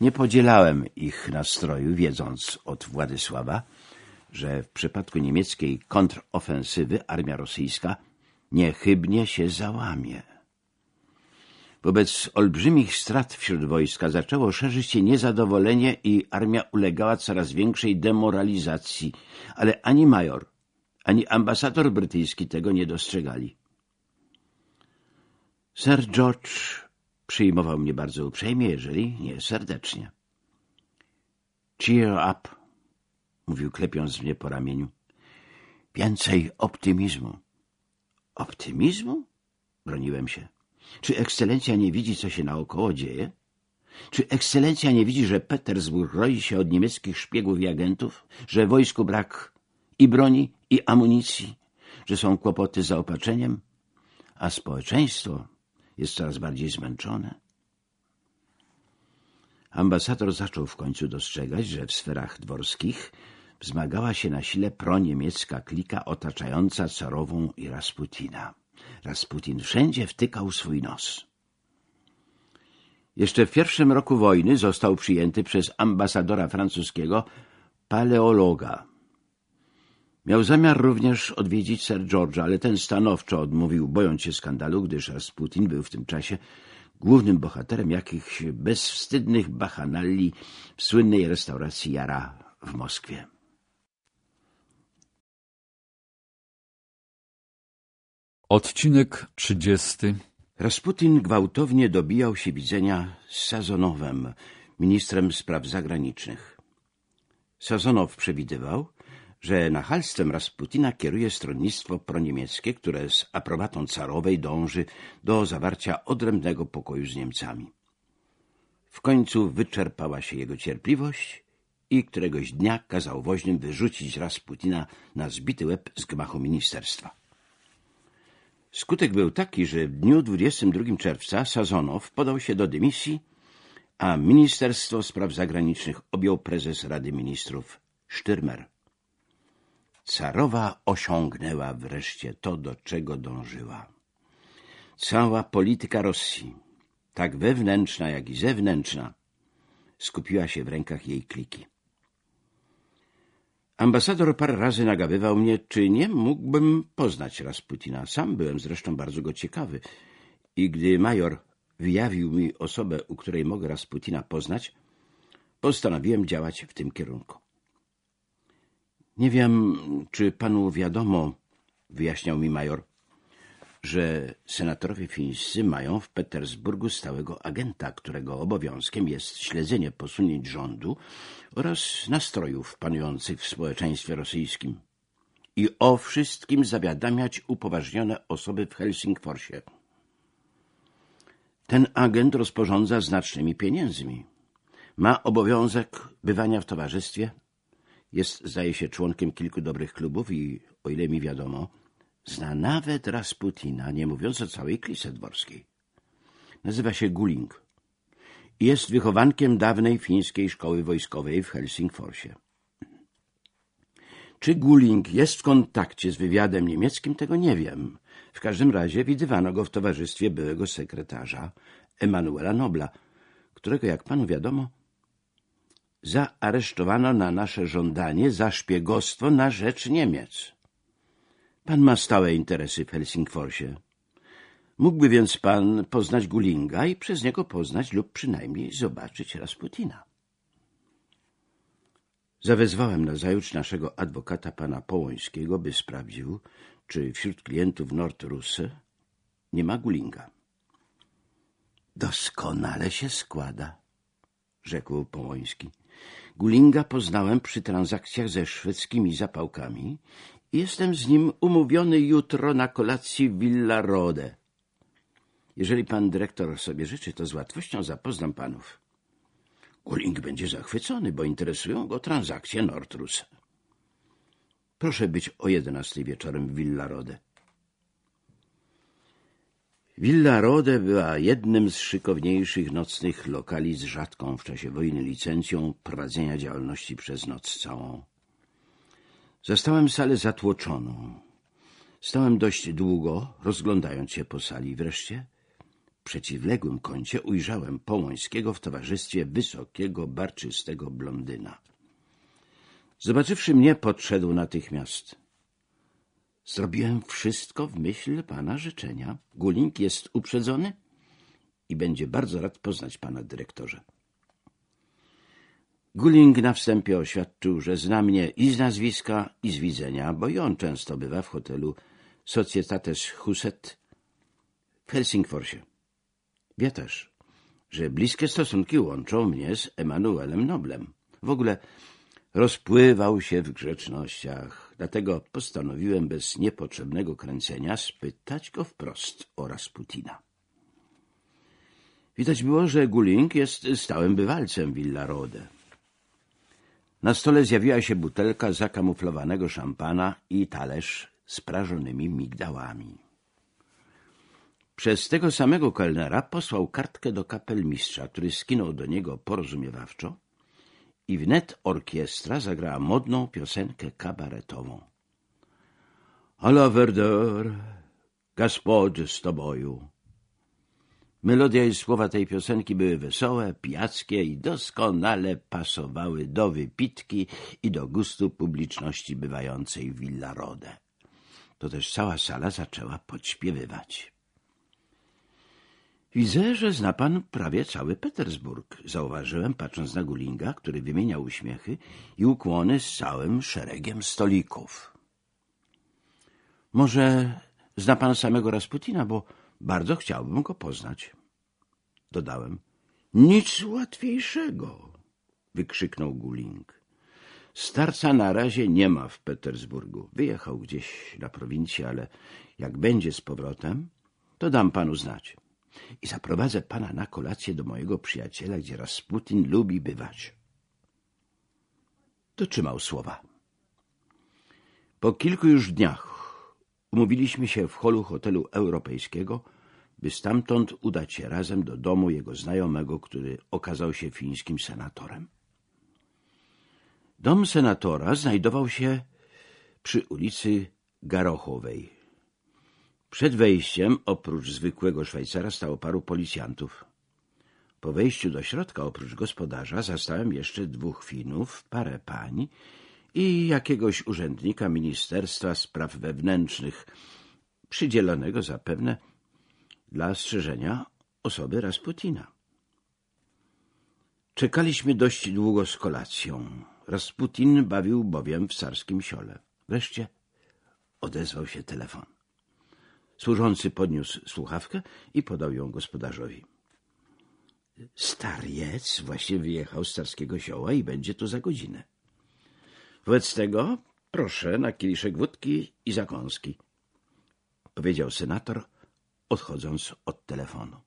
Nie podzielałem ich nastroju, wiedząc od Władysława, że w przypadku niemieckiej kontrofensywy armia rosyjska niechybnie się załamie. Wobec olbrzymich strat wśród wojska zaczęło szerzyć się niezadowolenie i armia ulegała coraz większej demoralizacji, ale ani major, ani ambasador brytyjski tego nie dostrzegali. Sir George przyjmował mnie bardzo uprzejmie, jeżeli nie serdecznie. Cheer up, mówił klepiąc mnie po ramieniu. Więcej optymizmu. Optymizmu? Broniłem się. Czy ekscelencja nie widzi, co się naokoło dzieje? Czy ekscelencja nie widzi, że Petersburg roi się od niemieckich szpiegów i agentów? Że wojsku brak i broni, i amunicji? Że są kłopoty z zaopatrzeniem? A społeczeństwo jest coraz bardziej zmęczone? Ambasador zaczął w końcu dostrzegać, że w sferach dworskich wzmagała się na sile proniemiecka klika otaczająca carową i Rasputina. Rasputin wszędzie wtykał swój nos. Jeszcze w pierwszym roku wojny został przyjęty przez ambasadora francuskiego paleologa. Miał zamiar również odwiedzić Sir George'a, ale ten stanowczo odmówił, bojąc się skandalu, gdyż Rasputin był w tym czasie głównym bohaterem jakichś bezwstydnych bachanalli w słynnej restauracji Jara w Moskwie. Odcinek trzydziesty Rasputin gwałtownie dobijał się widzenia z Sazonowem, ministrem spraw zagranicznych. Sazonow przewidywał, że nachalstwem Rasputina kieruje stronnictwo proniemieckie, które z aprobatą carowej dąży do zawarcia odrębnego pokoju z Niemcami. W końcu wyczerpała się jego cierpliwość i któregoś dnia kazał woźnym wyrzucić Rasputina na zbity łeb z gmachu ministerstwa. Skutek był taki, że w dniu 22 czerwca Sazonow podał się do dymisji, a Ministerstwo Spraw Zagranicznych objął prezes Rady Ministrów Sztyrmer. Carowa osiągnęła wreszcie to, do czego dążyła. Cała polityka Rosji, tak wewnętrzna, jak i zewnętrzna, skupiła się w rękach jej kliki. Ambasador parę razy nagabywał mnie, czy nie mógłbym poznać Rasputina. Sam byłem zresztą bardzo go ciekawy. I gdy major wyjawił mi osobę, u której mogę Rasputina poznać, postanowiłem działać w tym kierunku. Nie wiem, czy panu wiadomo, wyjaśniał mi major, że senatorowie fińscy mają w Petersburgu stałego agenta, którego obowiązkiem jest śledzenie posunięć rządu oraz nastrojów panujących w społeczeństwie rosyjskim i o wszystkim zawiadamiać upoważnione osoby w Helsingforsie. Ten agent rozporządza znacznymi pieniędzmi. Ma obowiązek bywania w towarzystwie, jest, zdaje się, członkiem kilku dobrych klubów i, o ile mi wiadomo, Zna nawet Rasputina, nie mówiąc o całej klisie dworskiej. Nazywa się Guling. Jest wychowankiem dawnej fińskiej szkoły wojskowej w Helsingforsie. Czy Guling jest w kontakcie z wywiadem niemieckim, tego nie wiem. W każdym razie widywano go w towarzystwie byłego sekretarza Emanuela Nobla, którego, jak panu wiadomo, zaaresztowano na nasze żądanie za szpiegostwo na rzecz Niemiec. Pan ma stałe interesy w Helsingforsie. Mógłby więc pan poznać Gulinga i przez niego poznać lub przynajmniej zobaczyć Rasputina. Zawezwałem nazajutrz naszego adwokata pana Połońskiego, by sprawdził, czy wśród klientów Nordrusse nie ma Gulinga. Doskonale się składa, rzekł Połoński. Gulinga poznałem przy transakcjach ze szwedzkimi zapałkami Jestem z nim umówiony jutro na kolacji w Villa Rode. Jeżeli pan dyrektor sobie życzy, to z łatwością zapoznam panów. Guling będzie zachwycony, bo interesują go transakcje Nordrus. Proszę być o jedenastej wieczorem w Villa Rode. Villa Rode była jednym z szykowniejszych nocnych lokali z rzadką w czasie wojny licencją prowadzenia działalności przez noc całą. Zastałem salę zatłoczoną. Stałem dość długo, rozglądając się po sali. Wreszcie w przeciwległym kącie ujrzałem Połońskiego w towarzystwie wysokiego, barczystego blondyna. Zobaczywszy mnie, podszedł natychmiast. Zrobiłem wszystko w myśl pana życzenia. Guling jest uprzedzony i będzie bardzo rad poznać pana dyrektorze. Guling na wstępie oświadczył, że zna mnie i z nazwiska, i z widzenia, bo i on często bywa w hotelu Societates Huset w Helsingforsie. Wie też, że bliskie stosunki łączą mnie z Emanuelem Noblem. W ogóle rozpływał się w grzecznościach, dlatego postanowiłem bez niepotrzebnego kręcenia spytać go wprost o Rasputina. Widać było, że Guling jest stałym bywalcem Villa Rode. Na stole zjawiła się butelka zakamuflowanego szampana i talerz z prażonymi migdałami. Przez tego samego kelnera posłał kartkę do kapelmistrza, który skinął do niego porozumiewawczo i wnet orkiestra zagrała modną piosenkę kabaretową. Ala Verdeur, Gospod z Toboju. Melodia i słowa tej piosenki były wesołe, pijackie i doskonale pasowały do wypitki i do gustu publiczności bywającej w Villarode. To też cała sala zaczęła podśpiewywać. Widzę, że zna pan prawie cały Petersburg, zauważyłem, patrząc na Gulinga, który wymieniał uśmiechy i ukłony z całym szeregiem stolików. Może zna pan samego Rasputina, bo bardzo chciałbym go poznać. Dodałem. Nic łatwiejszego, wykrzyknął Guling. Starca na razie nie ma w Petersburgu. Wyjechał gdzieś na prowincję, ale jak będzie z powrotem, to dam panu znać. I zaprowadzę pana na kolację do mojego przyjaciela, gdzie Rasputin lubi bywać. Dotrzymał słowa. Po kilku już dniach umówiliśmy się w holu hotelu europejskiego, by stamtąd udać się razem do domu jego znajomego, który okazał się fińskim senatorem. Dom senatora znajdował się przy ulicy Garochowej. Przed wejściem, oprócz zwykłego Szwajcara, stało paru policjantów. Po wejściu do środka, oprócz gospodarza, zastałem jeszcze dwóch Finów, parę pań i jakiegoś urzędnika Ministerstwa Spraw Wewnętrznych, przydzielonego zapewne dla strzeżenia osoby Rasputina. Czekaliśmy dość długo z kolacją. Rasputin bawił bowiem w carskim siole. Wreszcie odezwał się telefon. Służący podniósł słuchawkę i podał ją gospodarzowi. Stariec właśnie wyjechał z carskiego sioła i będzie tu za godzinę. Wobec tego proszę na kieliszek wódki i zakąski, powiedział senator, odchodząc od telefonu.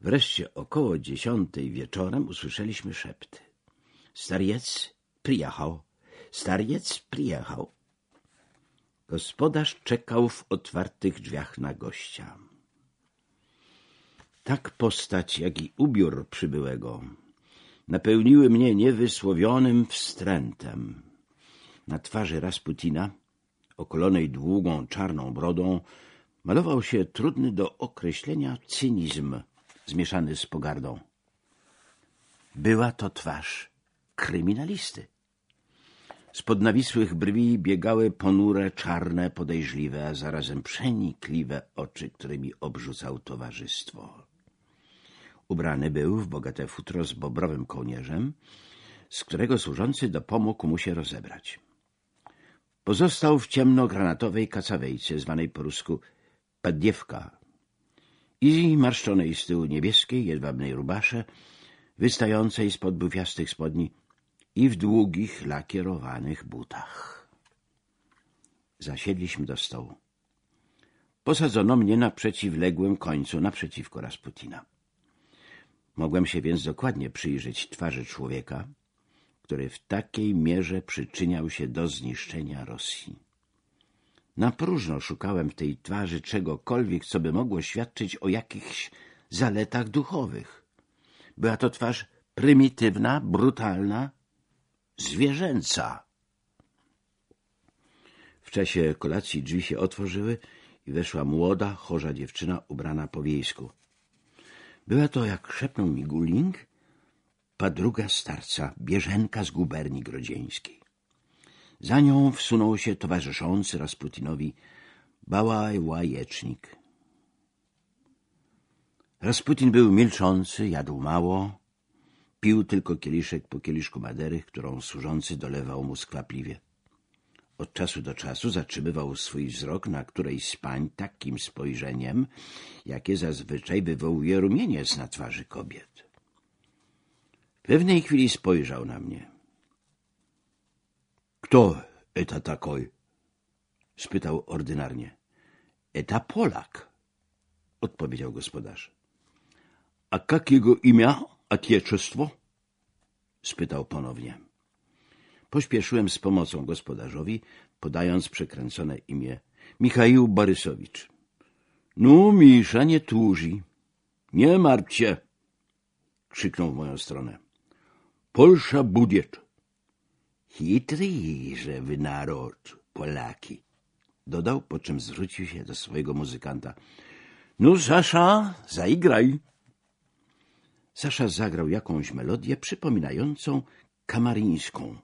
Wreszcie około dziesiątej wieczorem usłyszeliśmy szepty. Stariec przyjechał, stariec przyjechał. Gospodarz czekał w otwartych drzwiach na gościa. Tak postać, jak i ubiór przybyłego napełniły mnie niewysłowionym wstrętem. Na twarzy Rasputina, okolonej długą czarną brodą, malował się trudny do określenia cynizm zmieszany z pogardą. Była to twarz kryminalisty. Spod nawisłych brwi biegały ponure, czarne, podejrzliwe, a zarazem przenikliwe oczy, którymi obrzucał towarzystwo. Ubrany był w bogate futro z bobrowym kołnierzem, z którego służący dopomógł mu się rozebrać. Pozostał w ciemnogranatowej kacawejce, zwanej po rusku padiewka, i marszczonej z tyłu niebieskiej, jedwabnej rubasze, wystającej spod bufiastych spodni i w długich, lakierowanych butach. Zasiedliśmy do stołu. Posadzono mnie na przeciwległym końcu, naprzeciwko Rasputina. Mogłem się więc dokładnie przyjrzeć twarzy człowieka, który w takiej mierze przyczyniał się do zniszczenia Rosji. Na próżno szukałem w tej twarzy czegokolwiek, co by mogło świadczyć o jakichś zaletach duchowych. Była to twarz prymitywna, brutalna, zwierzęca. W czasie kolacji drzwi się otworzyły i weszła młoda, chorza dziewczyna ubrana po wiejsku. Była to, jak szepnął mi Guling, padruga starca, bieżenka z guberni grodzieńskiej. Za nią wsunął się towarzyszący Rasputinowi Bałaj Łajecznik. Rasputin był milczący, jadł mało, pił tylko kieliszek po kieliszku madery, którą służący dolewał mu skwapliwie. Od czasu do czasu zatrzymywał swój wzrok na którejś z pań takim spojrzeniem, jakie zazwyczaj wywołuje rumieniec na twarzy kobiet. W pewnej chwili spojrzał na mnie. — Kto eta takoj? — spytał ordynarnie. — Eta Polak — odpowiedział gospodarz. A jak jego imię, atieczestwo? spytał ponownie. Pośpieszyłem z pomocą gospodarzowi, podając przekręcone imię Michał Borysowicz. No, Misza, nie tłuży. Nie martw się, krzyknął w moją stronę. Polsza budiet. Chytry, że wy naród, Polaki, dodał, po czym zwrócił się do swojego muzykanta. No, Sasza, zaigraj. Sasza zagrał jakąś melodię przypominającą kamaryńską.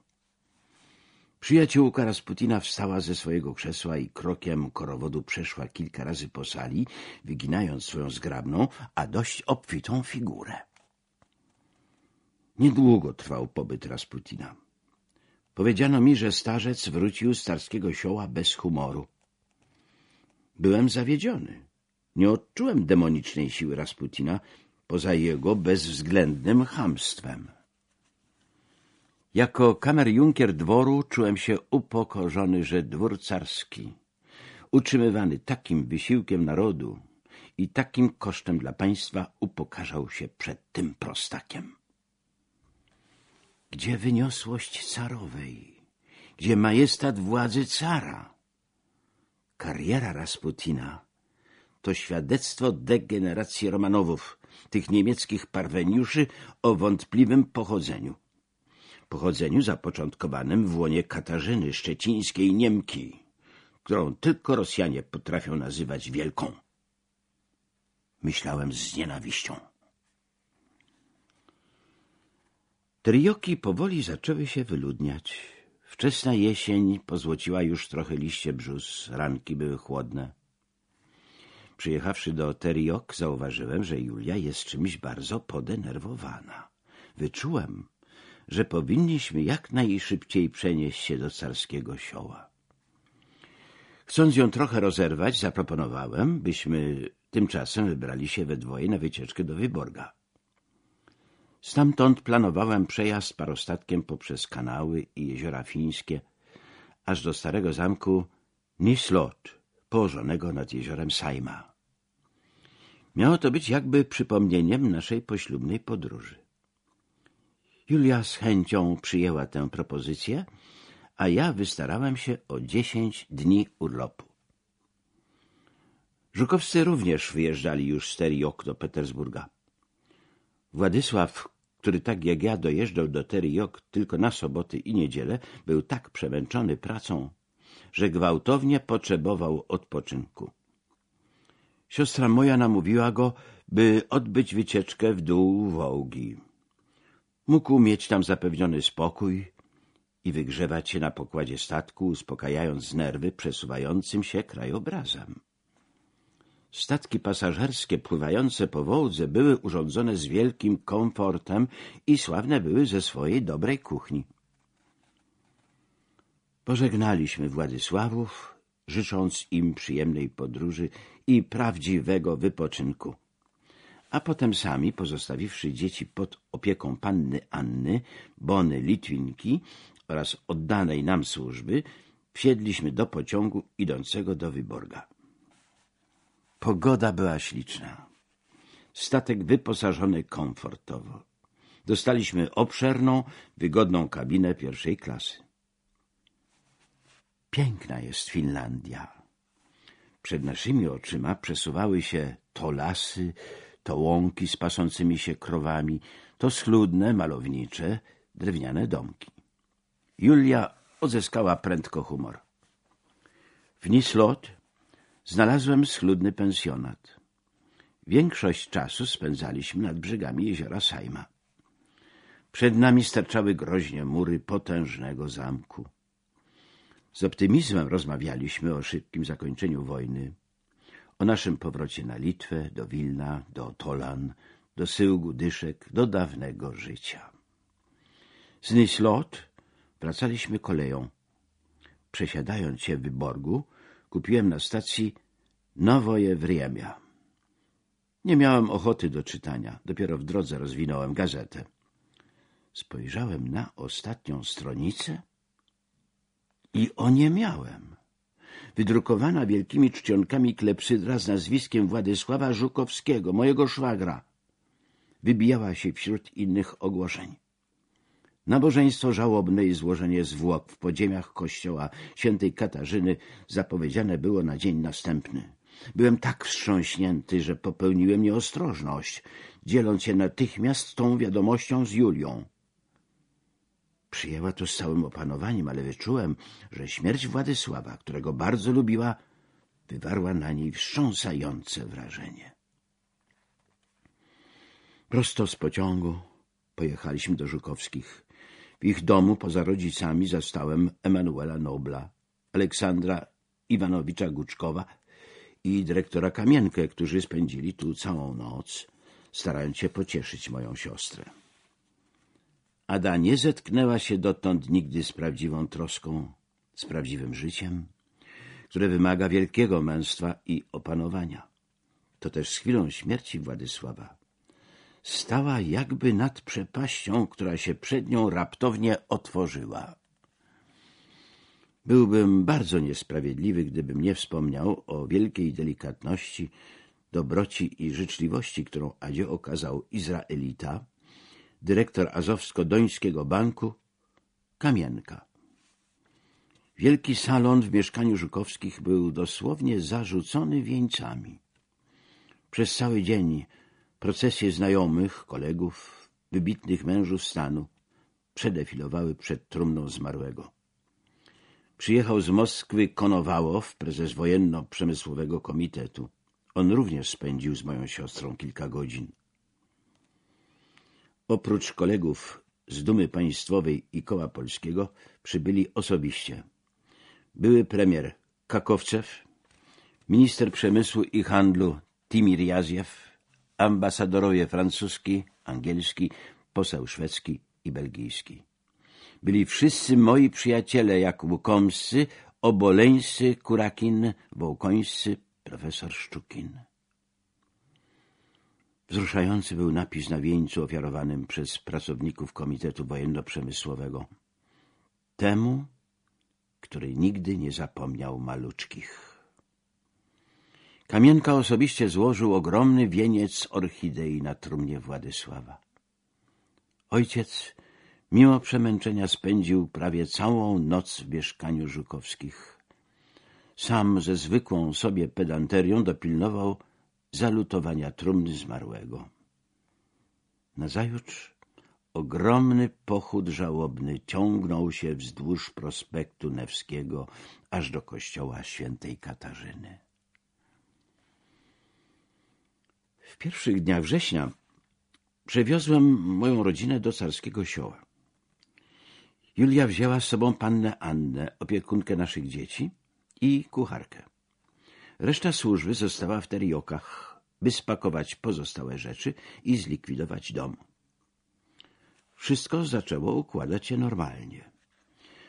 Przyjaciółka Rasputina wstała ze swojego krzesła i krokiem korowodu przeszła kilka razy po sali, wyginając swoją zgrabną, a dość obfitą figurę. Niedługo trwał pobyt Rasputina. Powiedziano mi, że starzec wrócił z carskiego sioła bez humoru. Byłem zawiedziony. Nie odczułem demonicznej siły Rasputina, poza jego bezwzględnym chamstwem. Jako kamerjunkier dworu czułem się upokorzony, że dwór carski, utrzymywany takim wysiłkiem narodu i takim kosztem dla państwa, upokarzał się przed tym prostakiem. Gdzie wyniosłość carowej? Gdzie majestat władzy cara? Kariera Rasputina to świadectwo degeneracji Romanowów, tych niemieckich parweniuszy o wątpliwym pochodzeniu pochodzeniu zapoczątkowanym w łonie Katarzyny Szczecińskiej Niemki, którą tylko Rosjanie potrafią nazywać wielką. Myślałem z nienawiścią. Trioki powoli zaczęły się wyludniać. Wczesna jesień pozłociła już trochę liście brzus, ranki były chłodne. Przyjechawszy do Teriok, zauważyłem, że Julia jest czymś bardzo podenerwowana. Wyczułem, że powinniśmy jak najszybciej przenieść się do carskiego sioła. Chcąc ją trochę rozerwać, zaproponowałem, byśmy tymczasem wybrali się we dwoje na wycieczkę do Wyborga. Stamtąd planowałem przejazd parostatkiem poprzez kanały i jeziora fińskie, aż do starego zamku Nislot, położonego nad jeziorem Sajma. Miało to być jakby przypomnieniem naszej poślubnej podróży. Julia z chęcią przyjęła tę propozycję, a ja wystarałem się o dziesięć dni urlopu. Żukowscy również wyjeżdżali już z Teriok do Petersburga. Władysław, który tak jak ja dojeżdżał do Teriok tylko na soboty i niedzielę, był tak przemęczony pracą, że gwałtownie potrzebował odpoczynku. Siostra moja namówiła go, by odbyć wycieczkę w dół Wołgi. Mógł mieć tam zapewniony spokój i wygrzewać się na pokładzie statku, uspokajając nerwy przesuwającym się krajobrazem. Statki pasażerskie pływające po Wołdze były urządzone z wielkim komfortem i sławne były ze swojej dobrej kuchni. Pożegnaliśmy Władysławów, życząc im przyjemnej podróży i prawdziwego wypoczynku a potem sami, pozostawiwszy dzieci pod opieką panny Anny, Bony Litwinki oraz oddanej nam służby, wsiedliśmy do pociągu idącego do Wyborga. Pogoda była śliczna. Statek wyposażony komfortowo. Dostaliśmy obszerną, wygodną kabinę pierwszej klasy. Piękna jest Finlandia. Przed naszymi oczyma przesuwały się to lasy, to łąki z pasącymi się krowami, to schludne, malownicze, drewniane domki. Julia odzyskała prędko humor. W Nislot znalazłem schludny pensjonat. Większość czasu spędzaliśmy nad brzegami jeziora Sajma. Przed nami sterczały groźnie mury potężnego zamku. Z optymizmem rozmawialiśmy o szybkim zakończeniu wojny, o naszym powrocie na Litwę, do Wilna, do Tolan, do Syłgu, Dyszek, do dawnego życia. Z Nyslot wracaliśmy koleją. Przesiadając się w Wyborgu, kupiłem na stacji Nowoje Wriemia. Nie miałem ochoty do czytania, dopiero w drodze rozwinąłem gazetę. Spojrzałem na ostatnią stronicę i oniemiałem wydrukowana wielkimi czcionkami klepsydra z nazwiskiem Władysława Żukowskiego, mojego szwagra. wybijała się wśród innych ogłoszeń. Nabożeństwo żałobne i złożenie zwłok w podziemiach kościoła świętej Katarzyny zapowiedziane było na dzień następny. Byłem tak wstrząśnięty, że popełniłem nieostrożność, dzieląc się natychmiast tą wiadomością z Julią. Przyjęła to z całym opanowaniem, ale wyczułem, że śmierć Władysława, którego bardzo lubiła, wywarła na niej wstrząsające wrażenie. Prosto z pociągu pojechaliśmy do Żukowskich. W ich domu poza rodzicami zastałem Emanuela Nobla, Aleksandra Iwanowicza Guczkowa i dyrektora Kamienkę, którzy spędzili tu całą noc, starając się pocieszyć moją siostrę. Ada nie zetknęła się dotąd nigdy z prawdziwą troską, z prawdziwym życiem, które wymaga wielkiego męstwa i opanowania. To też z chwilą śmierci Władysława stała jakby nad przepaścią, która się przed nią raptownie otworzyła. Byłbym bardzo niesprawiedliwy, gdybym nie wspomniał o wielkiej delikatności, dobroci i życzliwości, którą Adzie okazał Izraelita, dyrektor Azowsko-Dońskiego Banku, Kamienka. Wielki salon w mieszkaniu Żukowskich był dosłownie zarzucony wieńcami. Przez cały dzień procesje znajomych, kolegów, wybitnych mężów stanu przedefilowały przed trumną zmarłego. Przyjechał z Moskwy Konowałow, prezes wojenno-przemysłowego komitetu. On również spędził z moją siostrą kilka godzin. Oprócz kolegów z Dumy Państwowej i Koła Polskiego przybyli osobiście. Były premier Kakowcew, minister przemysłu i handlu Timir Jaziew, ambasadorowie francuski, angielski, poseł szwedzki i belgijski. Byli wszyscy moi przyjaciele jak Łukomscy, Oboleńscy, Kurakin, Wołkońscy, profesor Szczukin. Wzruszający był napis na wieńcu ofiarowanym przez pracowników Komitetu Wojenno-Przemysłowego. Temu, który nigdy nie zapomniał maluczkich. Kamienka osobiście złożył ogromny wieniec orchidei na trumnie Władysława. Ojciec, mimo przemęczenia, spędził prawie całą noc w mieszkaniu Żukowskich. Sam ze zwykłą sobie pedanterią dopilnował zalutowania trumny zmarłego. Nazajutrz ogromny pochód żałobny ciągnął się wzdłuż prospektu Newskiego aż do kościoła świętej Katarzyny. W pierwszych dniach września przewiozłem moją rodzinę do carskiego sioła. Julia wzięła z sobą pannę Annę, opiekunkę naszych dzieci i kucharkę. Reszta służby została w teriokach, by spakować pozostałe rzeczy i zlikwidować dom. Wszystko zaczęło układać się normalnie.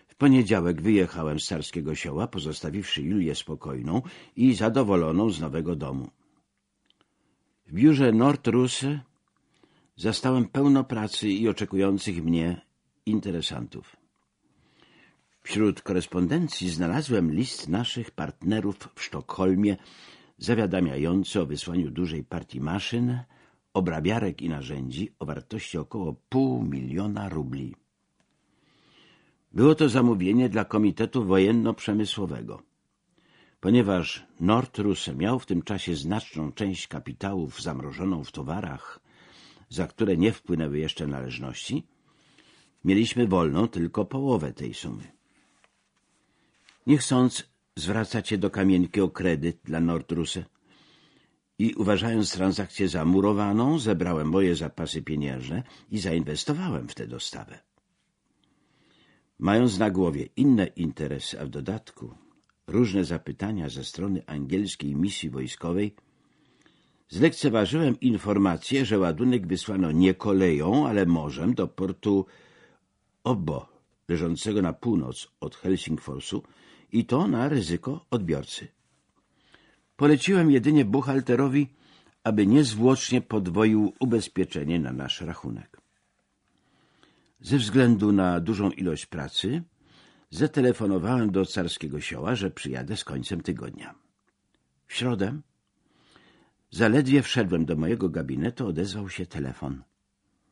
W poniedziałek wyjechałem z carskiego sioła, pozostawiwszy Julię spokojną i zadowoloną z nowego domu. W biurze Nordrusy zastałem pełno pracy i oczekujących mnie interesantów. Wśród korespondencji znalazłem list naszych partnerów w Sztokholmie zawiadamiający o wysłaniu dużej partii maszyn, obrabiarek i narzędzi o wartości około pół miliona rubli. Było to zamówienie dla Komitetu Wojenno-Przemysłowego. Ponieważ Nordrus miał w tym czasie znaczną część kapitałów zamrożoną w towarach, za które nie wpłynęły jeszcze należności, mieliśmy wolną tylko połowę tej sumy. Nie chcąc zwracać się do Kamienki o kredyt dla Nordruse i uważając transakcję za murowaną, zebrałem moje zapasy pieniężne i zainwestowałem w tę dostawę. Mając na głowie inne interesy, a w dodatku różne zapytania ze strony angielskiej misji wojskowej, zlekceważyłem informację, że ładunek wysłano nie koleją, ale morzem do portu Obo, leżącego na północ od Helsingforsu i to na ryzyko odbiorcy. Poleciłem jedynie buchalterowi, aby niezwłocznie podwoił ubezpieczenie na nasz rachunek. Ze względu na dużą ilość pracy zatelefonowałem do carskiego sioła, że przyjadę z końcem tygodnia. W środę Zaledwie wszedłem do mojego gabinetu, odezwał się telefon.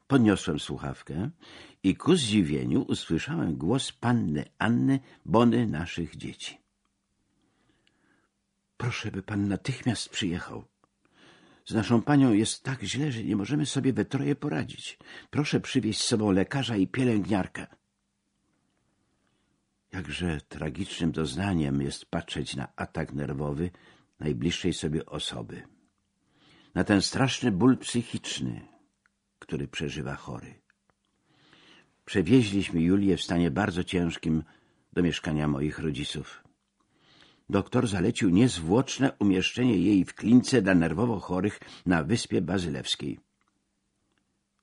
Podniosłem słuchawkę i ku zdziwieniu usłyszałem głos panny Anny, bony naszych dzieci. Proszę, by pan natychmiast przyjechał. Z naszą panią jest tak źle, że nie możemy sobie we troje poradzić. Proszę przywieźć z sobą lekarza i pielęgniarkę. Jakże tragicznym doznaniem jest patrzeć na atak nerwowy najbliższej sobie osoby. Na ten straszny ból psychiczny, który przeżywa chory. Przewieźliśmy Julię w stanie bardzo ciężkim do mieszkania moich rodziców. Doktor zalecił niezwłoczne umieszczenie jej w klince dla nerwowo chorych na Wyspie Bazylewskiej.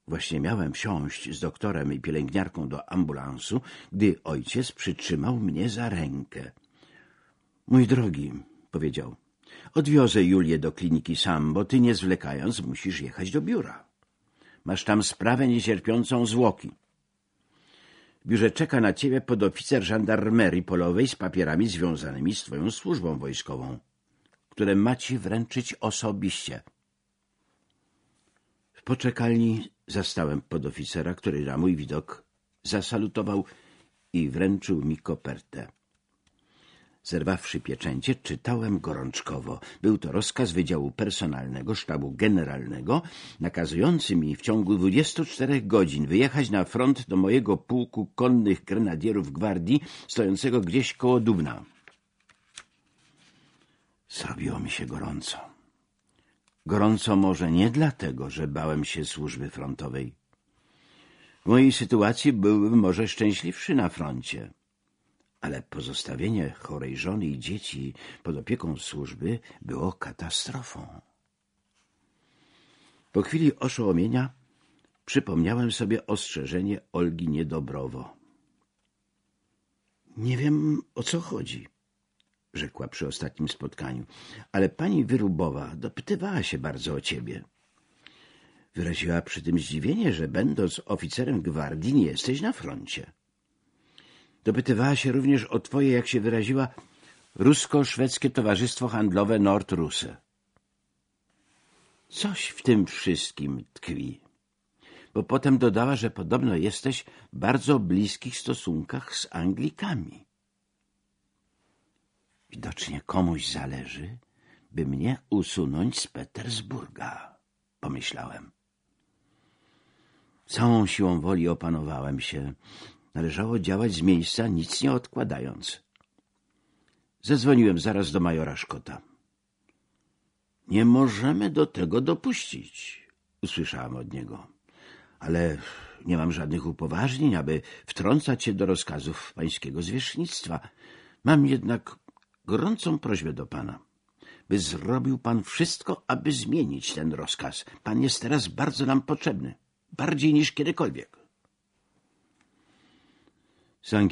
Właśnie miałem wsiąść z doktorem i pielęgniarką do ambulansu, gdy ojciec przytrzymał mnie za rękę. — Mój drogi — powiedział — odwiozę Julię do kliniki sam, bo ty nie zwlekając musisz jechać do biura. Masz tam sprawę niecierpiącą zwłoki. Biurze czeka na ciebie podoficer żandarmerii polowej z papierami związanymi z twoją służbą wojskową, które ma ci wręczyć osobiście. W poczekalni zastałem podoficera, który na mój widok zasalutował i wręczył mi kopertę. Zerwawszy pieczęcie, czytałem gorączkowo. Był to rozkaz Wydziału Personalnego Sztabu Generalnego, nakazujący mi w ciągu 24 godzin wyjechać na front do mojego pułku konnych grenadierów gwardii, stojącego gdzieś koło Dubna. Zrobiło mi się gorąco. Gorąco może nie dlatego, że bałem się służby frontowej. W mojej sytuacji byłbym może szczęśliwszy na froncie ale pozostawienie chorej żony i dzieci pod opieką służby było katastrofą. Po chwili oszołomienia przypomniałem sobie ostrzeżenie Olgi Niedobrowo. Nie wiem, o co chodzi, rzekła przy ostatnim spotkaniu, ale pani Wyrubowa dopytywała się bardzo o ciebie. Wyraziła przy tym zdziwienie, że będąc oficerem gwardii nie jesteś na froncie. Dopytywała się również o twoje, jak się wyraziła, rusko-szwedzkie towarzystwo handlowe Nordruse. Coś w tym wszystkim tkwi, bo potem dodała, że podobno jesteś w bardzo bliskich stosunkach z Anglikami. Widocznie komuś zależy, by mnie usunąć z Petersburga, pomyślałem. Całą siłą woli opanowałem się, Należało działać z miejsca, nic nie odkładając. Zadzwoniłem zaraz do majora Szkota. Nie możemy do tego dopuścić, usłyszałem od niego. Ale nie mam żadnych upoważnień, aby wtrącać się do rozkazów pańskiego zwierzchnictwa. Mam jednak gorącą prośbę do pana, by zrobił pan wszystko, aby zmienić ten rozkaz. Pan jest teraz bardzo nam potrzebny, bardziej niż kiedykolwiek. Z